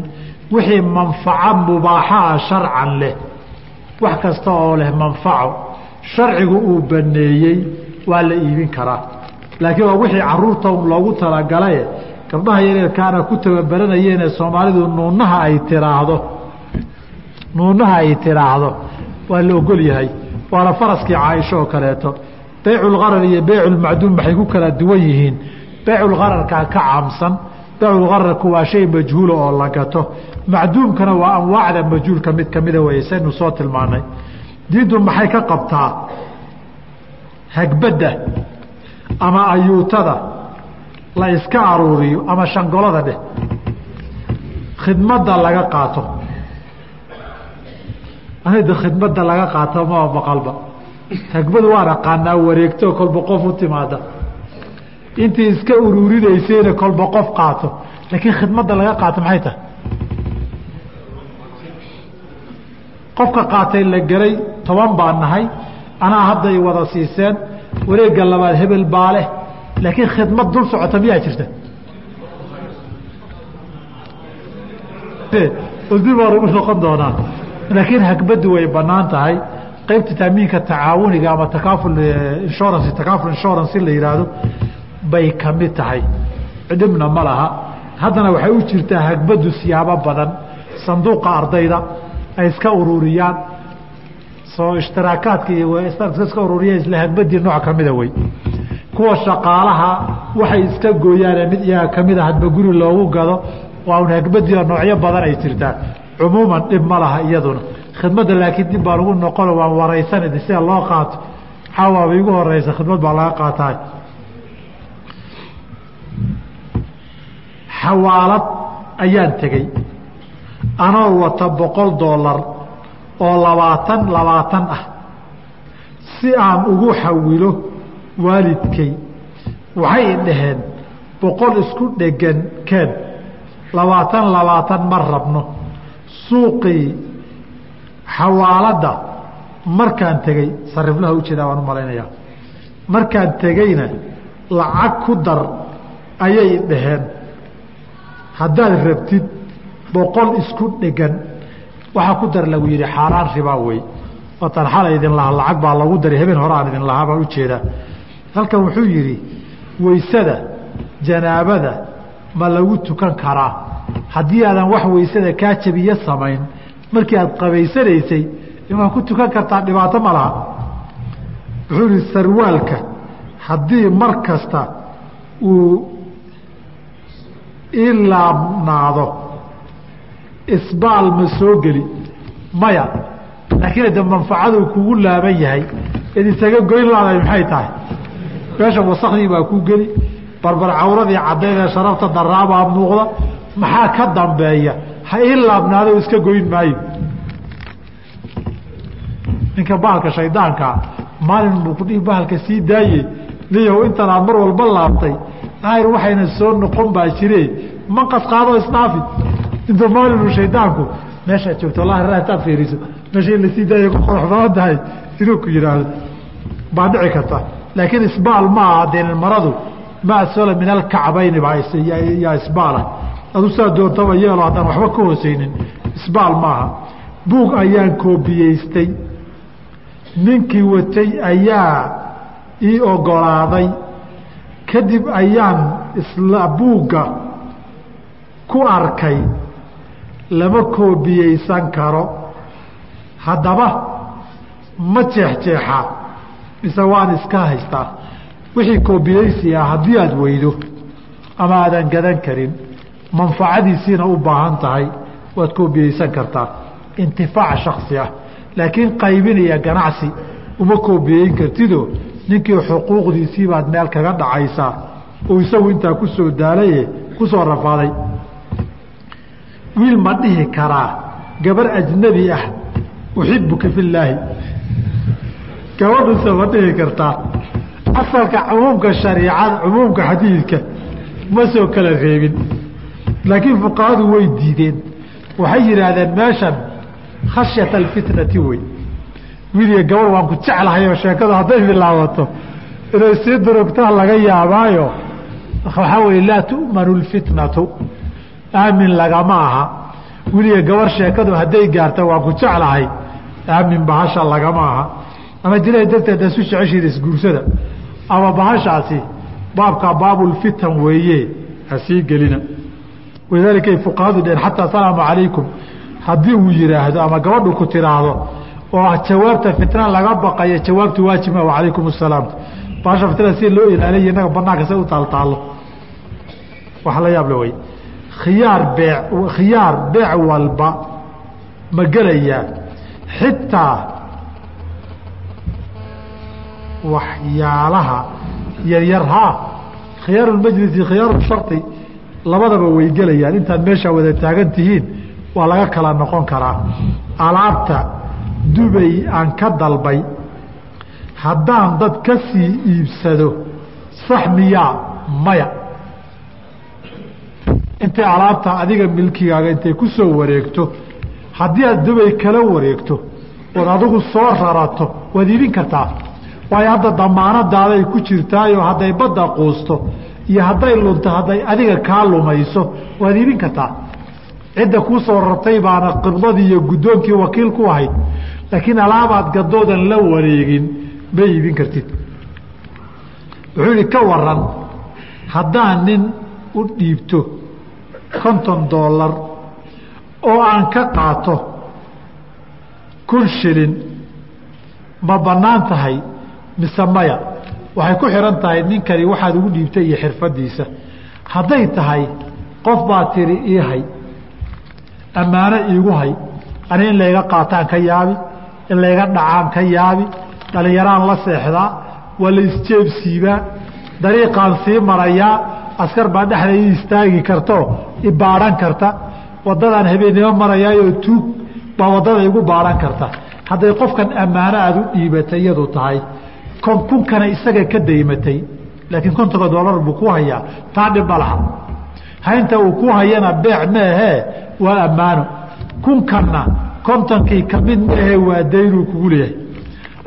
wixii manfaco mubaaxaa sharcan leh. Wax kasta oo leh manfaco sharcigu uu baneeyey waa la iibin karaa. Laakiin waa wixii carruurta loogu talagalaye gabdhaha yareerkaana ku tababaranayeene soomaalidu nuunaha ay tiraahdo. Nuunaha ay tiraahdo. Waa la ogol yahay. Waana faraskii caaisho oo kaleeto. Beyculkarar iyo beyculmacduum maxay ku kala duwan yihiin? Beyculkararkaa ka caamsan. Beyculkararku waa shay majhuula oo la gato macduumkana waa anwaacda majhuulka mid kamida weye saynu soo tilmaanay. Diintu maxay ka qabtaa? Hagbadda ama ayuutada la iska aruuriyo ama shangolada dheh. Khidmadda laga qaato. Anida khidmadda laga qaato maa maqalba hagbadu waan aqaanaa wareegto kolba qof u timaada intii iska uruurinaysayna kolba qof qaato. Laakiin khidmadda laga qaato maxay tahay? Qofka qaatay la gelay toban baan nahay. Anaa hadday wada siiseen wareegga labaad hebel baa laakiin khidmad dul socota miyaa jirta? Dib waa lagu noqon doonaa. Laakiin hagbaddu way bannaan tahay. Qaybta taamiinka tacaawuniga ama takaaful insurance takaaful insurance la yihaahdo bay ka mid tahay. Dhibna ma laha. Haddana waxay u jirtaa hagbaddu siyaabo badan. Sanduuqa ardayda ay iska ururiyaan. Soo ishtiraakaadka iyo iska ururiya isla hagbadii nooc kamida wey kuwa shaqaalaha waxay iska gooyaane mid iyaga kamida hadba guri loogu gado waa un hagbadiio noocyo badan ay jirtaa cumuuman dhib ma laha iyaduna. Khidmadda laakiin dib baa lagu noqono waan waraysanid sida loo qaato. Xawaaba igu horeysa khidmad baa laga qaataay xawaalad ayaan tegey. Anoo wata boqol doolar oo labaatan labaatan ah. Si aan ugu xawilo waalidkay waxay dhaheen boqol isku dhegan keen. Labaatan labaatan ma rabno. Suuqii xawaaladda markaan tegey sariflaha u jeedaa waan u malaynayaa. Markaan tegeyna lacag ku dar ayay dhaheen. Haddaad rabtid boqol isku dhegan waxaa ku dar lagu yidhi xaaraan ribaa wey. Waatan xala idin lahaa lacag baa lagu daray habeen hore aan idin lahaa baan u jeedaa halkan wuxuu yidhi waysada janaabada ma lagu tukan karaa. Haddii aadan wax waysada kaa jabiyo samayn markii aad qabaysanaysay waa ku tukan kartaa dhibaato ma laha. Wuxuu yihi sarwaalka haddii mar kasta uu ii laabnaado isbaal ma soo geli maya laakiin de manfacaduu kugu laaban yahay id isaga goyn laaday maxay tahay meesha wasakdii baa ku geli barbar cawradii caddayd ee sharafta daraabaa muuqda maxaa ka dambeeya? Ha ii laabnaado iska goyn maayo. Ninka bahalka shaydaankaa maalin buu kudhihi bahalka sii daaye liyahow intan aad mar walba laabtay ayr waxayna soo noqon baa jire. Manqas qaadoo isdhaafi. Intuu maalinu shaydaanku meeshaad joogto wallahi ra hataad fiiriso. Meesha in la sii daaya tahay inuu ku yidhaahdo baa dhici karta laakiin isbaal ma aha dee maradu ma asfala min alkacbayni yaa isbaala adu saa doontaba yeelo haddaan waxba ka hooseynin isbaal maaha buug ayaan koobiyeystay ninkii watay ayaa ii ogolaaday kadib ayaan isla buugga ku arkay lama koobiyeysan karo haddaba ma jeexjeexaa mise waan iska haystaa wixii koobiyeysi ah haddii aada weydo ama aadan gadan karin manfacadiisiina u baahan tahay waad koobiyeysan kartaa. Intifaac shaksi ah. Laakiin qaybinaya ganacsi uma koobiyeyn kartido ninkii xuquuqdiisii baad meel kaga dhacaysaa oo isagu intaa ku soo daalaye ku soo rafaaday. Wiil ma dhihi karaa gabar ajnabi ah uxibuka filaahi gabadhuse ma dhihi kartaa. Asalka cumuumka shariicada cumuumka xadiidka ma soo kala reebin. Laakiin fuqahadu way diideen. Waxay yidhaahdeen meeshan khashyata alfitnati wey wiiliga gabar waan ku jeclahay oo sheekadu hadday bilaabato inay sii durugtaa laga yaabaayo. Waxaa weye laa tu'manu lfitnatu aamin lagama aha. Weliga gabar sheekadu hadday gaarta waan ku jeclahay. Aamin bahasha lagama aha ama dilay darteed isu jeceshiida isguursada ama bahashaasi baabkaa baabulfitan weeye ha sii gelina. Walidaalikay fuqahadu dheen xataa asalaamu calaykum. Haddii uu yidhaahdo ama gabadhu ku tiraahdo oo jawaabta fitna laga baqayo jawaabtu waajibma wacalaykum asalaam. Bahasha fitnada si loo ilaaliya innaga banaanka say u taaltaalo wax la yaab le wey khiyaar bee khiyaar beec walba ma gelayaa. Xitaa waxyaalaha yaryar. Haa khiyaaru lmajlisi khiyaaru shardi labadaba way gelayaan. Intaad meeshaa wada taagan tihiin waa laga kala noqon karaa. Alaabta dubay aan ka dalbay haddaan dad ka sii iibsado sax miyaa maya. Intay alaabta adiga milkigaaga intay ku soo wareegto haddii aad dubay kala wareegto ood adigu soo rarato waad iibin kartaa waayo hadda damaanadaaday ku jirtaayo hadday badda quusto iyo hadday lunto hadday adiga kaa lumayso waad iibin kartaa. Cidda kuu soo rartay baana qibdadii iyo guddoonkii wakiil ku ahayd laakiin alaabaad gadoodan la wareegin ma iibin kartid. Wuxuu yihi ka waran haddaan nin u dhiibto konton doolar oo aan ka qaato kun shilin ma bannaan tahay mise maya. Waxay ku xihan tahay ninkani waxaad ugu dhiibtay iyo xirfadiisa. Hadday tahay qof baa tiri ii hay. Ammaano iigu hay. Ani in layga qaataan ka yaabi in layga dhacaan ka yaabi dhallinyaraan la seexdaa waa la isjeebsiibaa dariiqaan sii marayaa askar baa dhexda ii istaagi karto ibaadhan karta. Wadadaan habeennimo marayaayoo tuug baa waddada igu baadhan karta. Hadday qofkan ammaano aada u dhiibatay iyadu tahay kunkana isaga ka daymatay laakiin kontonka doolar buu ku hayaa taa dhib ma laha. Haynta uu ku hayana beec maahee waa ammaano. Kunkanna kontonkii ka mid maahee waa daynuu kugu leeyahay.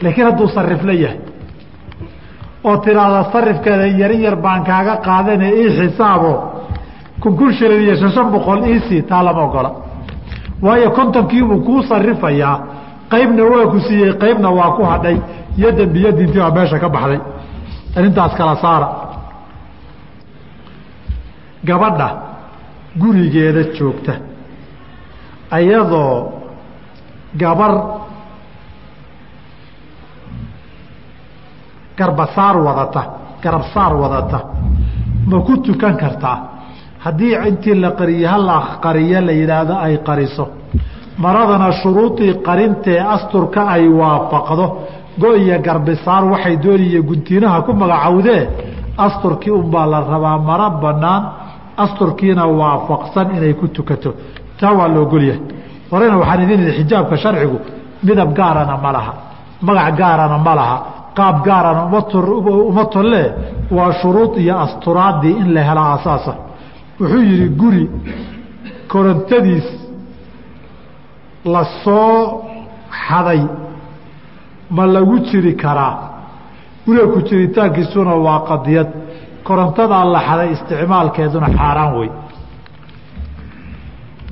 Laakiin hadduu sarifla yahay oo tiraahda sarifkeeda yarin yar baan kaaga qaadane ii xisaabo kun shilin iyo shan boqol iisii taa lama ogola. Waayo kontonkiibuu kuu sarifayaa qaybna waa ku siiyey qaybna waa ku hadhay yadda biyadintii baa meesha ka baxday arrintaas kala saara. Gabadha gurigeeda joogta ayadoo gabar garbasaar wadata garabsaar wadata ma ku tukan kartaa. Haddii intii la qariye hala qariyo la yidhaahdo ay qariso. Maradana shuruudii qarintee asturka ay waafaqdo go iyo garbisaar waxay dooniya guntiinaha ku magacowdee asturkii unbaa la rabaa maro banaan asturkiina waafaqsan inay ku tukato. Taa waa la ogolyahay horena waxaan idin idhi xijaabka sharcigu midab gaarana ma laha magac gaarana ma laha qaab gaarana uma tolle waa shuruud iyo asturaadii in la helaa asaasa wuxuu yidhi guri korontadiis la soo xaday ma lagu jiri karaa. Guriga ku jiritaankiisuna waa qadiyad. Korontadaa la xaday isticmaalkeeduna xaaraan wey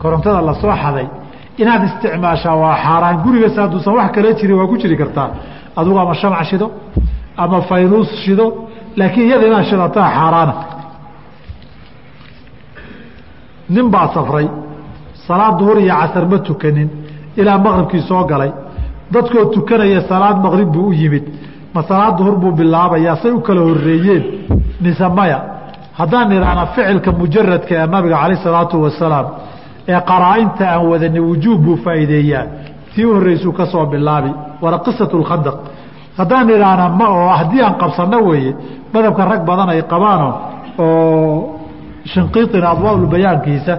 korontada la soo xaday inaad isticmaashaa waa xaaraan. Gurigaas hadduusan wax kala jirin waa ku jiri kartaa. Adugu ama shamc shido ama faynuus shido laakiin iyada inaad shidataa xaaraana. Nin baa safray salaad duhur iyo casar ma tukanin ilaa maqribkii soo galay dadkoo tukanaya salaad maqrib buu u yimid. Ma salaad duhur buu bilaabayaa say u kala horeeyeen mise maya. Haddaan idhaahna ficilka mujaradka ee nabiga calayh salaatu wasalaam ee qaraa-inta aan wadani wujuub buu faa'iideeyaa. Tii u horreysuu ka soo bilaabi. Waana qisatu lkhandaq haddaan idhaahna ma oo haddii aan qabsanno weeye madhabka rag badan ay qabaano oo shinqiiطina adwaaulbayaankiisa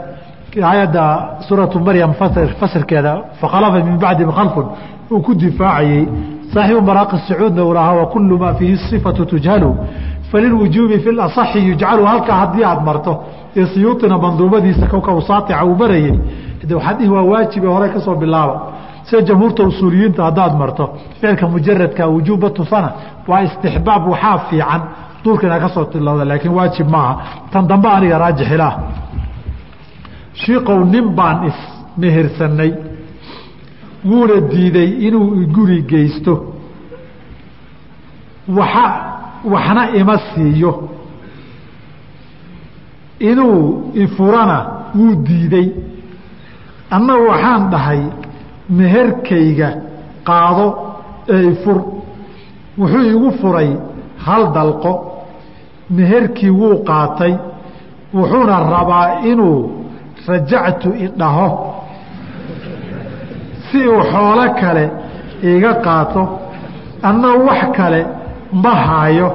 aayadda suuratu maryam fasirkeeda fakhalafa min bacdihim khalfun uu ku difaacayey saaxibu maraaqi sacuudna uu lahaa wakulu maa fiihi sifatu tujhalu falilwujuubi fi laصaxi yujcalu. Halkaa haddii aad marto ee siyuuطina manduumadiisa kowka saatica uu marayey de waxaad dhihi waa waajibe hore ka soo bilaaba sida jamhuurta usuuliyiinta haddaad marto ficilka mujaradka wujuubba tufana waa istixbaab waxaa fiican. Duurka inaad ka soo tilowda laakiin waajib maaha. Tan dambe aniga raajixila shiikow nin baan ismehirsanay wuuna diiday inuu guri geysto. Waxa waxna ima siiyo. Inuu ifurana wuu diiday. Annagu waxaan dhahay meherkayga qaado ee ifur. Wuxuu igu furay hal dalqo. Meherkii wuu qaatay. Wuxuuna rabaa inuu rajactu idhaho si uu xoolo kale iga qaato anna wax kale ma haayo.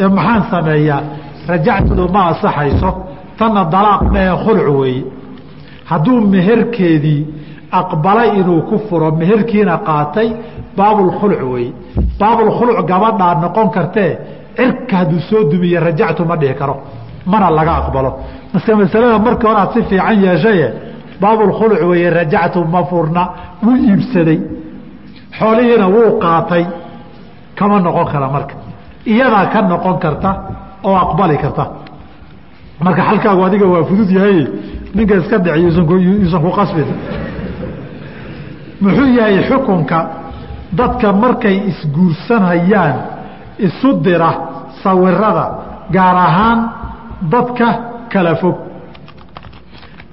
Ee maxaan sameeyaa? Rajactudu ma asaxayso tanna dalaaq mee khulc weeye. Hadduu meherkeedii aqbalay inuu ku furo meherkiina qaatay baabulkhulc weeye. Baabulkhulc gabadhaa noqon kartee cirka hadduu soo dumiye rajactu ma dhihi karo mana laga aqbalo. Maske masalada markii hore aad si fiican yeeshaye baabulkhuluc weeye rajactu ma furna wuu iibsaday. Xoolihiina wuu qaatay. Kama noqon kara marka. Iyadaa ka noqon karta oo aqbali karta. Marka xalkaagu adiga waa fudud yahay ninka iska dhici yuusan ku qasbin. Muxuu yahay xukunka? Dadka markay isguursanayaan isu dira sawirada gaar ahaan dadka kala fog.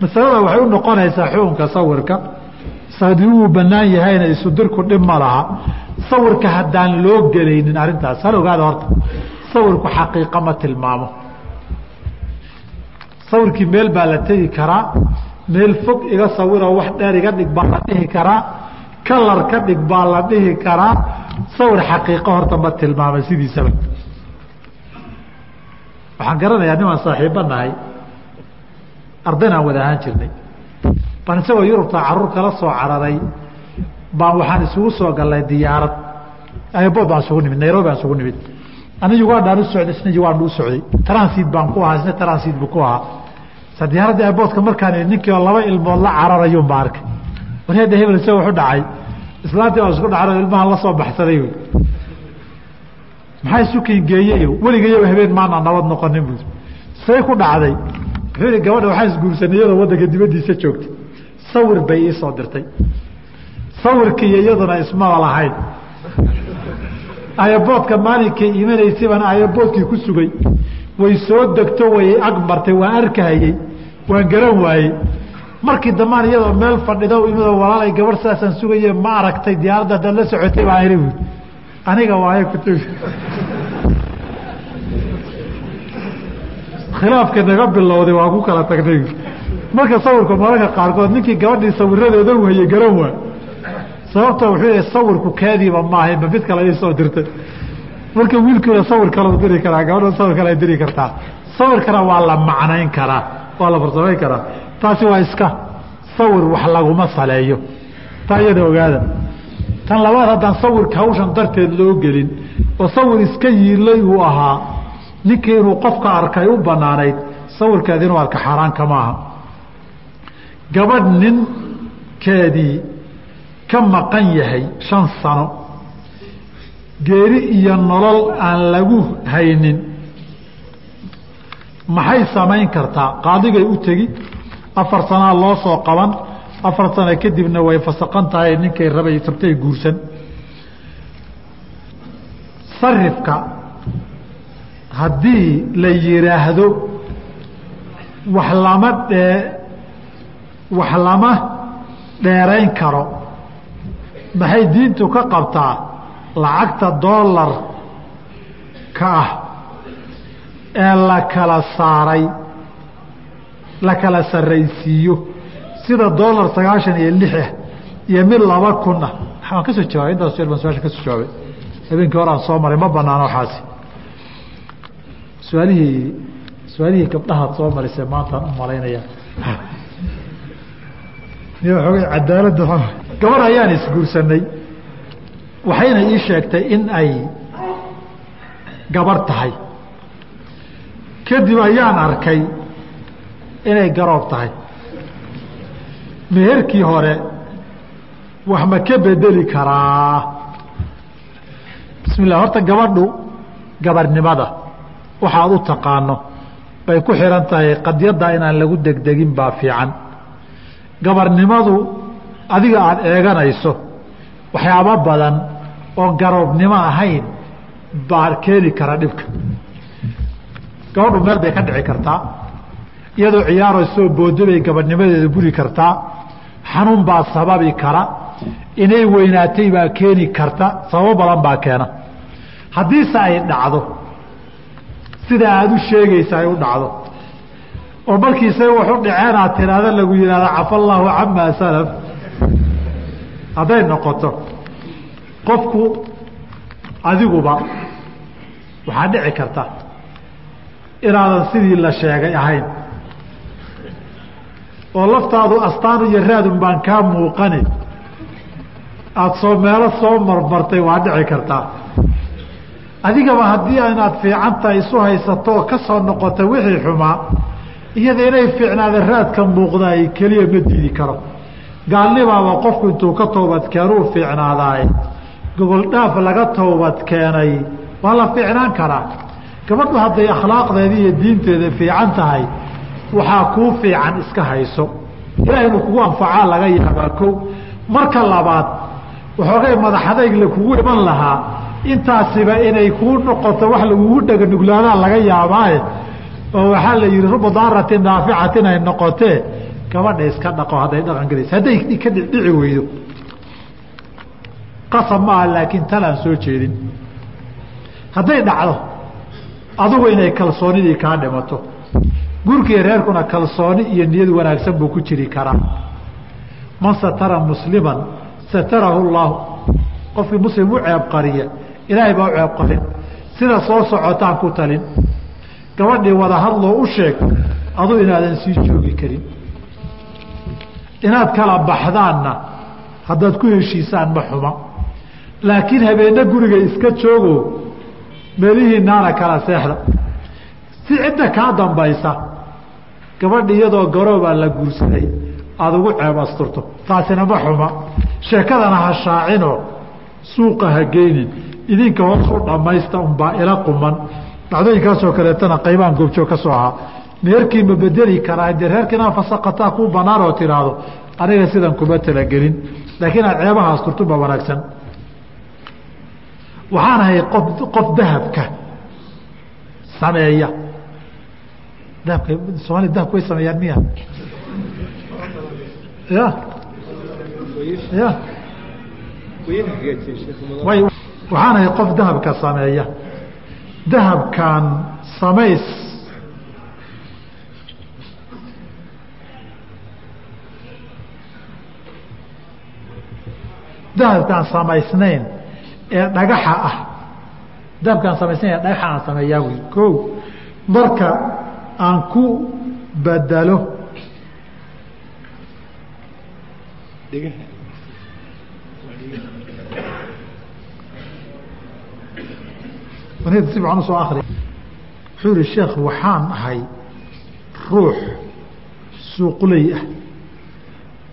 Masalada waxay u noqonaysaa xukunka sawirka. Hadii uu banaan yahayna isu dirku dhib ma laha. Sawirka haddaan loo gelaynin arrintaas hal ogaada horta. Sawirku xaqiiqa ma tilmaamo. Sawirkii meel baa la tegi karaa meel fog iga sawiroo wax dheer iga dhig baa la dhihi karaa kalar ka dhig baa la dhihi karaa. Sawir xaqiiqo horta ma tilmaamay sidiisaba waxaan garanayaa nimaan saaxiibba nahay. Ardaynaan wada ahaan jirnay. Baan isagoo yurubta carruur kala soo cararay. Baan waxaan isugu soo galnay diyaarad. Airbood baan isugu nimid nairobi baan isugu nimid. Ana ugandhaan u socday isna uganda u socday. Transit baan ku ahaa isna transit buu ku ahaa. Sa diyaaradda airboodka markaan ninkii oo laba ilmood la cararayun baa arkay. Warheeda hebel se wuxu dhacay. Islaantii baan isku dhacay ilmahan la soo baxsaday wy maxaa isu kengeeyeyo weligayo habeen maana nabad noqonin bu say ku dhacday. Wuxuu yihi gabadha waxaa isguursanay iyadoo waddanka dibaddiisa joogta sawir bay ii soo dirtay. Sawirkiiyo iyaduna ismaba lahayn. Ayaboodka maalinkay imanaysay baan ayaboodkii ku sugay. Way soo degto way ag martay waan arkahayey waan garan waayey. Markii dambaan iyadoo meel fadhida imidoo walaalay gabadh saasaan sugaye ma aragtay diyaaradda hadaad la socotay baan buui aniga waayo kutub khilaafka naga bilowday waan ku kala tagnay marka sawirka mararka qaarkood ninkii gabadhii sawiradeeda u hayey garan waa sababta wuxuu sawirku kaadiiba maahay ma mid kale isoo dirtay. Marka wiilkiina sawir kale diri karaa gabadha sawir kale diri kartaa. Sawirkana waa la macnayn karaa waa la farsamayn karaa. Taasi waa iska sawir wax laguma saleeyo. Taa iyada ogaada tan labaad haddaan sawirka hawshan darteed loo gelin oo sawir iska yiilay uu ahaa ninkii inuu qofka arkay u banaanayd sawirkeed inuu arka xaaraanka maaha. Gabadh ninkeedii ka maqan yahay shan sano geeri iyo nolol aan lagu haynin. Maxay samayn kartaa? Qaadigay u tegi. Afar sanaa loo soo qaban afar sano kadibna way fasaqan tahay ninkay rabay rabtay guursan. Sarifka haddii la yidhaahdo wax lama dhee wax lama dheerayn karo maxay diintu ka qabtaa? Lacagta doolarka ah ee la kala saaray la kala sarraysiiyo sida doolar sagaashan iyo lix ah iyo mid laba kun ah waan ka soo jawaabay intaas baan su'aasha ka soo jawaabay. Habeenkii horaan soo maray ma banaano waxaasi. Su'aalihii su'aalihii gabdhahaad soo marisay maantaan u malaynaya oogay cadaaladda gabar ayaan isguursanay waxayna ii sheegtay in ay gabar tahay. Kadib ayaan arkay inay garoob tahay meherkii hore wax ma ka bedeli karaa? Bismi llah horta gabadhu gabarnimada waxaad u taqaano bay ku xihan tahay qadyadda inaan lagu degdegin baa fiican. Gabarnimadu adiga aada eeganayso waxyaabo badan oo garoobnimo ahayn baa keeni kara dhibka. Gabadhu meel bay ka dhici kartaa iyadoo ciyaaro soo boodo bay gabadhnimadeeda buri kartaa xanuun baa sababi kara inay weynaatay baa keeni karta sababo badan baa keena. Haddiise ay dhacdo sida aada u sheegaysa ay u dhacdo oo markiisa waxu dhaceen aad tiraahda lagu yihahda cafa allaahu camaa salaf. Hadday noqoto qofku adiguba waxaa dhici karta inaadan sidii la sheegay ahayn oo laftaadu astaan iyo raadun baan kaa muuqani. Aada soo meelo soo marmartay waa dhici kartaa adigaba haddii inaad fiicantahay isu haysato oo ka soo noqota wixii xumaa iyada inay fiicnaada raadka muuqda ay keliya ma diidi karo. Gaalnibaaba qofku intuu ka toobadkeenuu fiicnaadaay gobol dhaaf laga toobad keenay waa la fiicnaan karaa. Gabadhu hadday akhlaaqdeeda iyo diinteeda fiican tahay waxaa kuu fiican iska hayso. Ilaah inuu kugu anfacaa laga yaabaa ko marka labaad waxoogay madaxadayg la kugu iman lahaa intaasiba inay kuu noqoto wax lagugu dhaganuglaadaan laga yaabaaye oo waxaa la yihi rubu daaratin naaficatin ay noqotee gabadha iska dhaqo hadday dhaqan gelaysa hadday ka dhici weydo. Qasab maaha laakiin talaan soo jeedin. Hadday dhacdo adugu inay kalsoonidii kaa dhimato gurkii reerkuna kalsooni iyo niyad wanaagsan buu ku jiri karaa. Man satara musliman satarahu llaahu qofkii muslim u ceeb qariya ilaahay baa u ceeb qarin. Sida soo socotaan ku talin gabadhii wada hadloo u sheeg adu inaadan sii joogi karin. Inaad kala baxdaanna haddaad ku heshiisaan ma xuma. Laakiin habeenna guriga iska joogo meelihiinaana kala seexda. Si cidda kaa dambaysa gabadhi iyadoo garoobaa la guursaday. Aada ugu ceeb asturto taasina ma xuma. Sheekadana ha shaacinoo suuqa ha geynin. Idinka hoos u dhammaysta unbaa ila quman. Dhacdooyinkaasoo kaleetana qaybaan goobjoog ka soo ahaa. Meerkii ma bedeli karaa dee reerka inaad fasaqataa kuu banaan oo tidhaahdo aniga sidan kuma talagelin. Laakiin aad ceebaha asturto ba wanaagsan. Waxaan ahay qof dahabka sameeya dahabka soomaalia dahabka way sameeyaan miya. Ya. Ya. Way waxaan ahay qof dahabka sameeya. Dahabkan samays. Dahabkaan samaysnayn ee dhagaxa ah. Dahabkaan samaysnayn ee dhagaxa aan sameeyaa wy ko marka aan ku bedelo wuxuu yihi sheekh waxaan ahay ruux suuqley ah.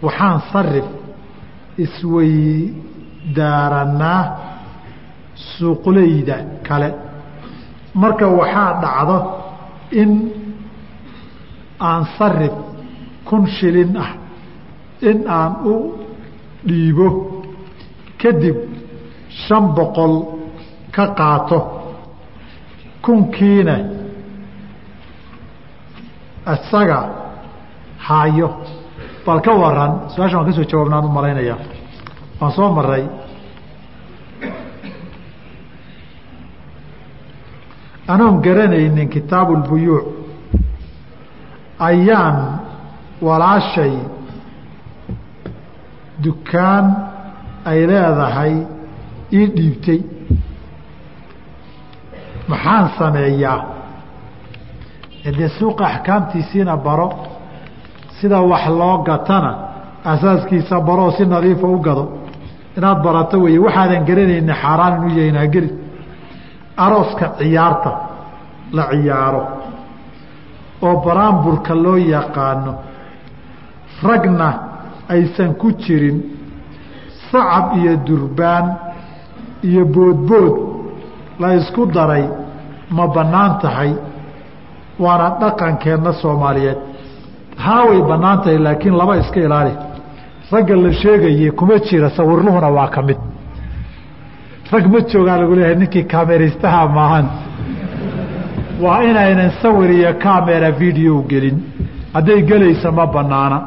Waxaan sarif isweydaaranaa suuqleyda kale. Marka waxaa dhacdo in aan sarif kun shilin ah in aan u dhiibo kadib shan boqol ka qaato kunkiina isaga haayo. Bal ka waran su'aashan waan ka soo jawaabnaan u malaynayaa waan soo maray anoon garanaynin kitaabu lbuyuuc ayaan walaashay. Dukaan ay leedahay ii dhiibtay. Maxaan sameeyaa? Dee suuqa axkaamtiisiina baro sida wax loo gatana asaaskiisa baroo si nadiifa u gado. Inaad barato wey waxaadan garanayni xaaraan inu yahin hageli arooska ciyaarta la ciyaaro oo baraamburka loo yaqaano ragna aysan ku jirin sacab iyo durbaan iyo boodbood la isku daray ma bannaan tahay waana dhaqankeenna soomaaliyeed. Haa way bannaan tahay laakiin laba iska ilaali. Ragga la sheegaye kuma jira sawirluhuna waa ka mid. Rag ma joogaa lagu leeyahay ninkii kameraystaha maahan waa inaynan sawir iyo camera video gelin. Hadday gelaysa ma banaana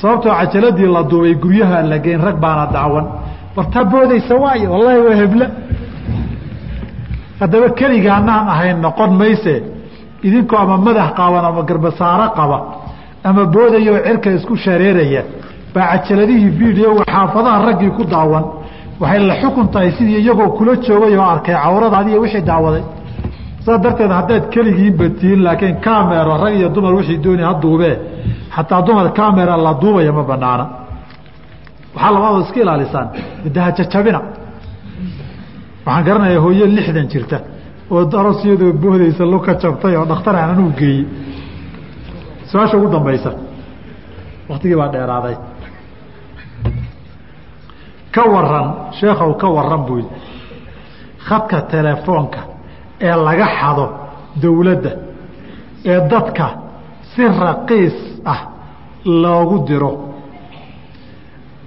sababtoo cajaladii la duubay guryaha la geyn rag baana dacwan wartaa boodaysa waayo wallahi waa hebla. Haddaba keligaanaan ahayn noqon mayse. Idinkoo ama madax qaaban ama garbasaaro qaba ama boodayoo cirka isku shareeraya baa cajaladihii videoga xaafadaha raggii ku daawan. Waxay la xukun tahay sidii iyagoo kula joogay oo arkay cawradaadi iyo wixii daawaday saas darteed haddaad keligiinba tihiin laakiin camera rag iyo dumar wixii dooni ha duubee xataa dumar camera la duubaya ma banaana waxaa labaadoo iska ilaalisaan dahajajabina waxaan garanayaa hooye lixdan jirta oo aroos iyadoo boodaysa luka jabtay oo dhakhtar aan anugu geeyey. Su'aasha ugu dambaysa waktigii baa dheeraaday. Ka waran sheekhow ka waran buu yidhi. Khadka telefoonka ee laga xado dowladda ee dadka si raqiis ah loogu diro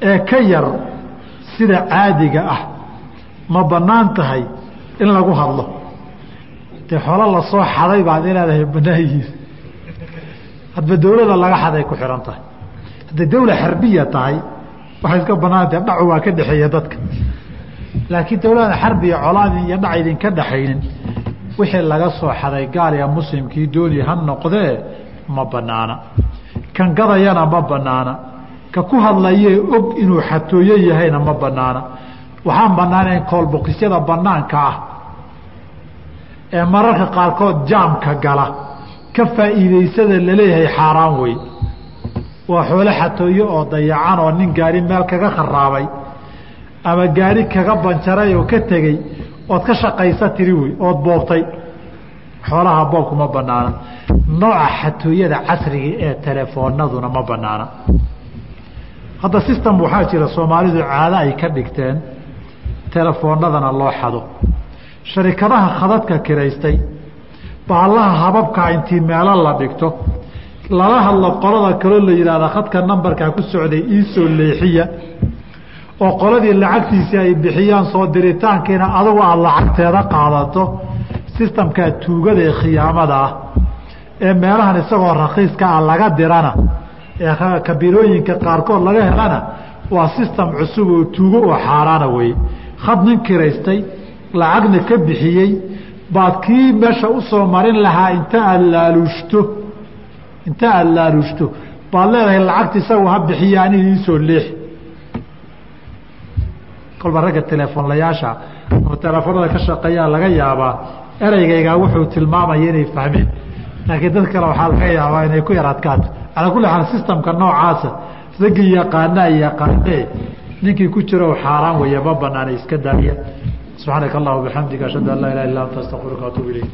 ee ka yar sida caadiga ah ma bannaan tahay in lagu hadlo. Dee xolo la soo xaday baad ileedahay bannaan hadba dowladda laga xaday ku xihan tahay. Hadday dawla xarbiya tahay waxay iska banaantahay dhacu waa ka dhexeeya dadka. Laakiin dawlada xarbiya colaadin iyo dhac idinka dhaxaynin wixii laga soo xaday gaaliya muslimkii dooni ha noqdee ma banaana kan gadayana ma banaana ka ku hadlayee og inuu xatooyo yahayna ma banaana waxaan banaanayn koolbokisyada banaanka ah ee mararka qaarkood jaamka gala ka faa'iidaysada la leeyahay xaaraan wey waa xoolo xatooyo oo dayacan oo nin gaari meel kaga kharaabay ama gaari kaga banjaray oo ka tegey ood ka shaqaysa tiri wey ood boobtay. Xoolaha boobkuma banaana. Nooca xatooyada casriga ee telefoonaduna ma banaana. Hadda system waxaa jira soomaalidu caado ay ka dhigteen telefoonadana loo xado. Sharikadaha khadadka kiraystay bahallaha hababkaa intii meelo la dhigto lala hadlo qolada kaloo la yidhaahda khadka nambarkaa ku socday iisoo leexiya oo qoladii lacagtiisii ay bixiyaan soo diritaankiina adugu aada lacagteeda qaadato sistamkaa tuugada ee khiyaamada ah ee meelahan isagoo rakiiska ah laga dirana ee kabiirooyinka qaarkood laga helana waa sistam cusub oo tuugo oo xaaraana weye khad nin kiraystay lacagna ka bixiyey baad kii meesha u soo marin lahaa inta aada laaluushto inta aada laaluushto baad leedahay lacagta isagu ha bixiya ani iisoo leexi kolba ragga telefoonlayaasha oo telefoonada ka shaqeeyaa laga yaabaa ereygaygaa wuxuu tilmaamaya inay fahmeen. Laakiin dad kale waxaa laga yaabaa inay ku yar adkaato calaa kulli xaal sistamka noocaasa raggii yaqaanaa yaqaanee ninkii ku jiro xaaraan weeye ma banaana iska daaya subxaanaka allah bixamdika ashhadu an laa ilaha illa anta astaqfiruka atuub ilayk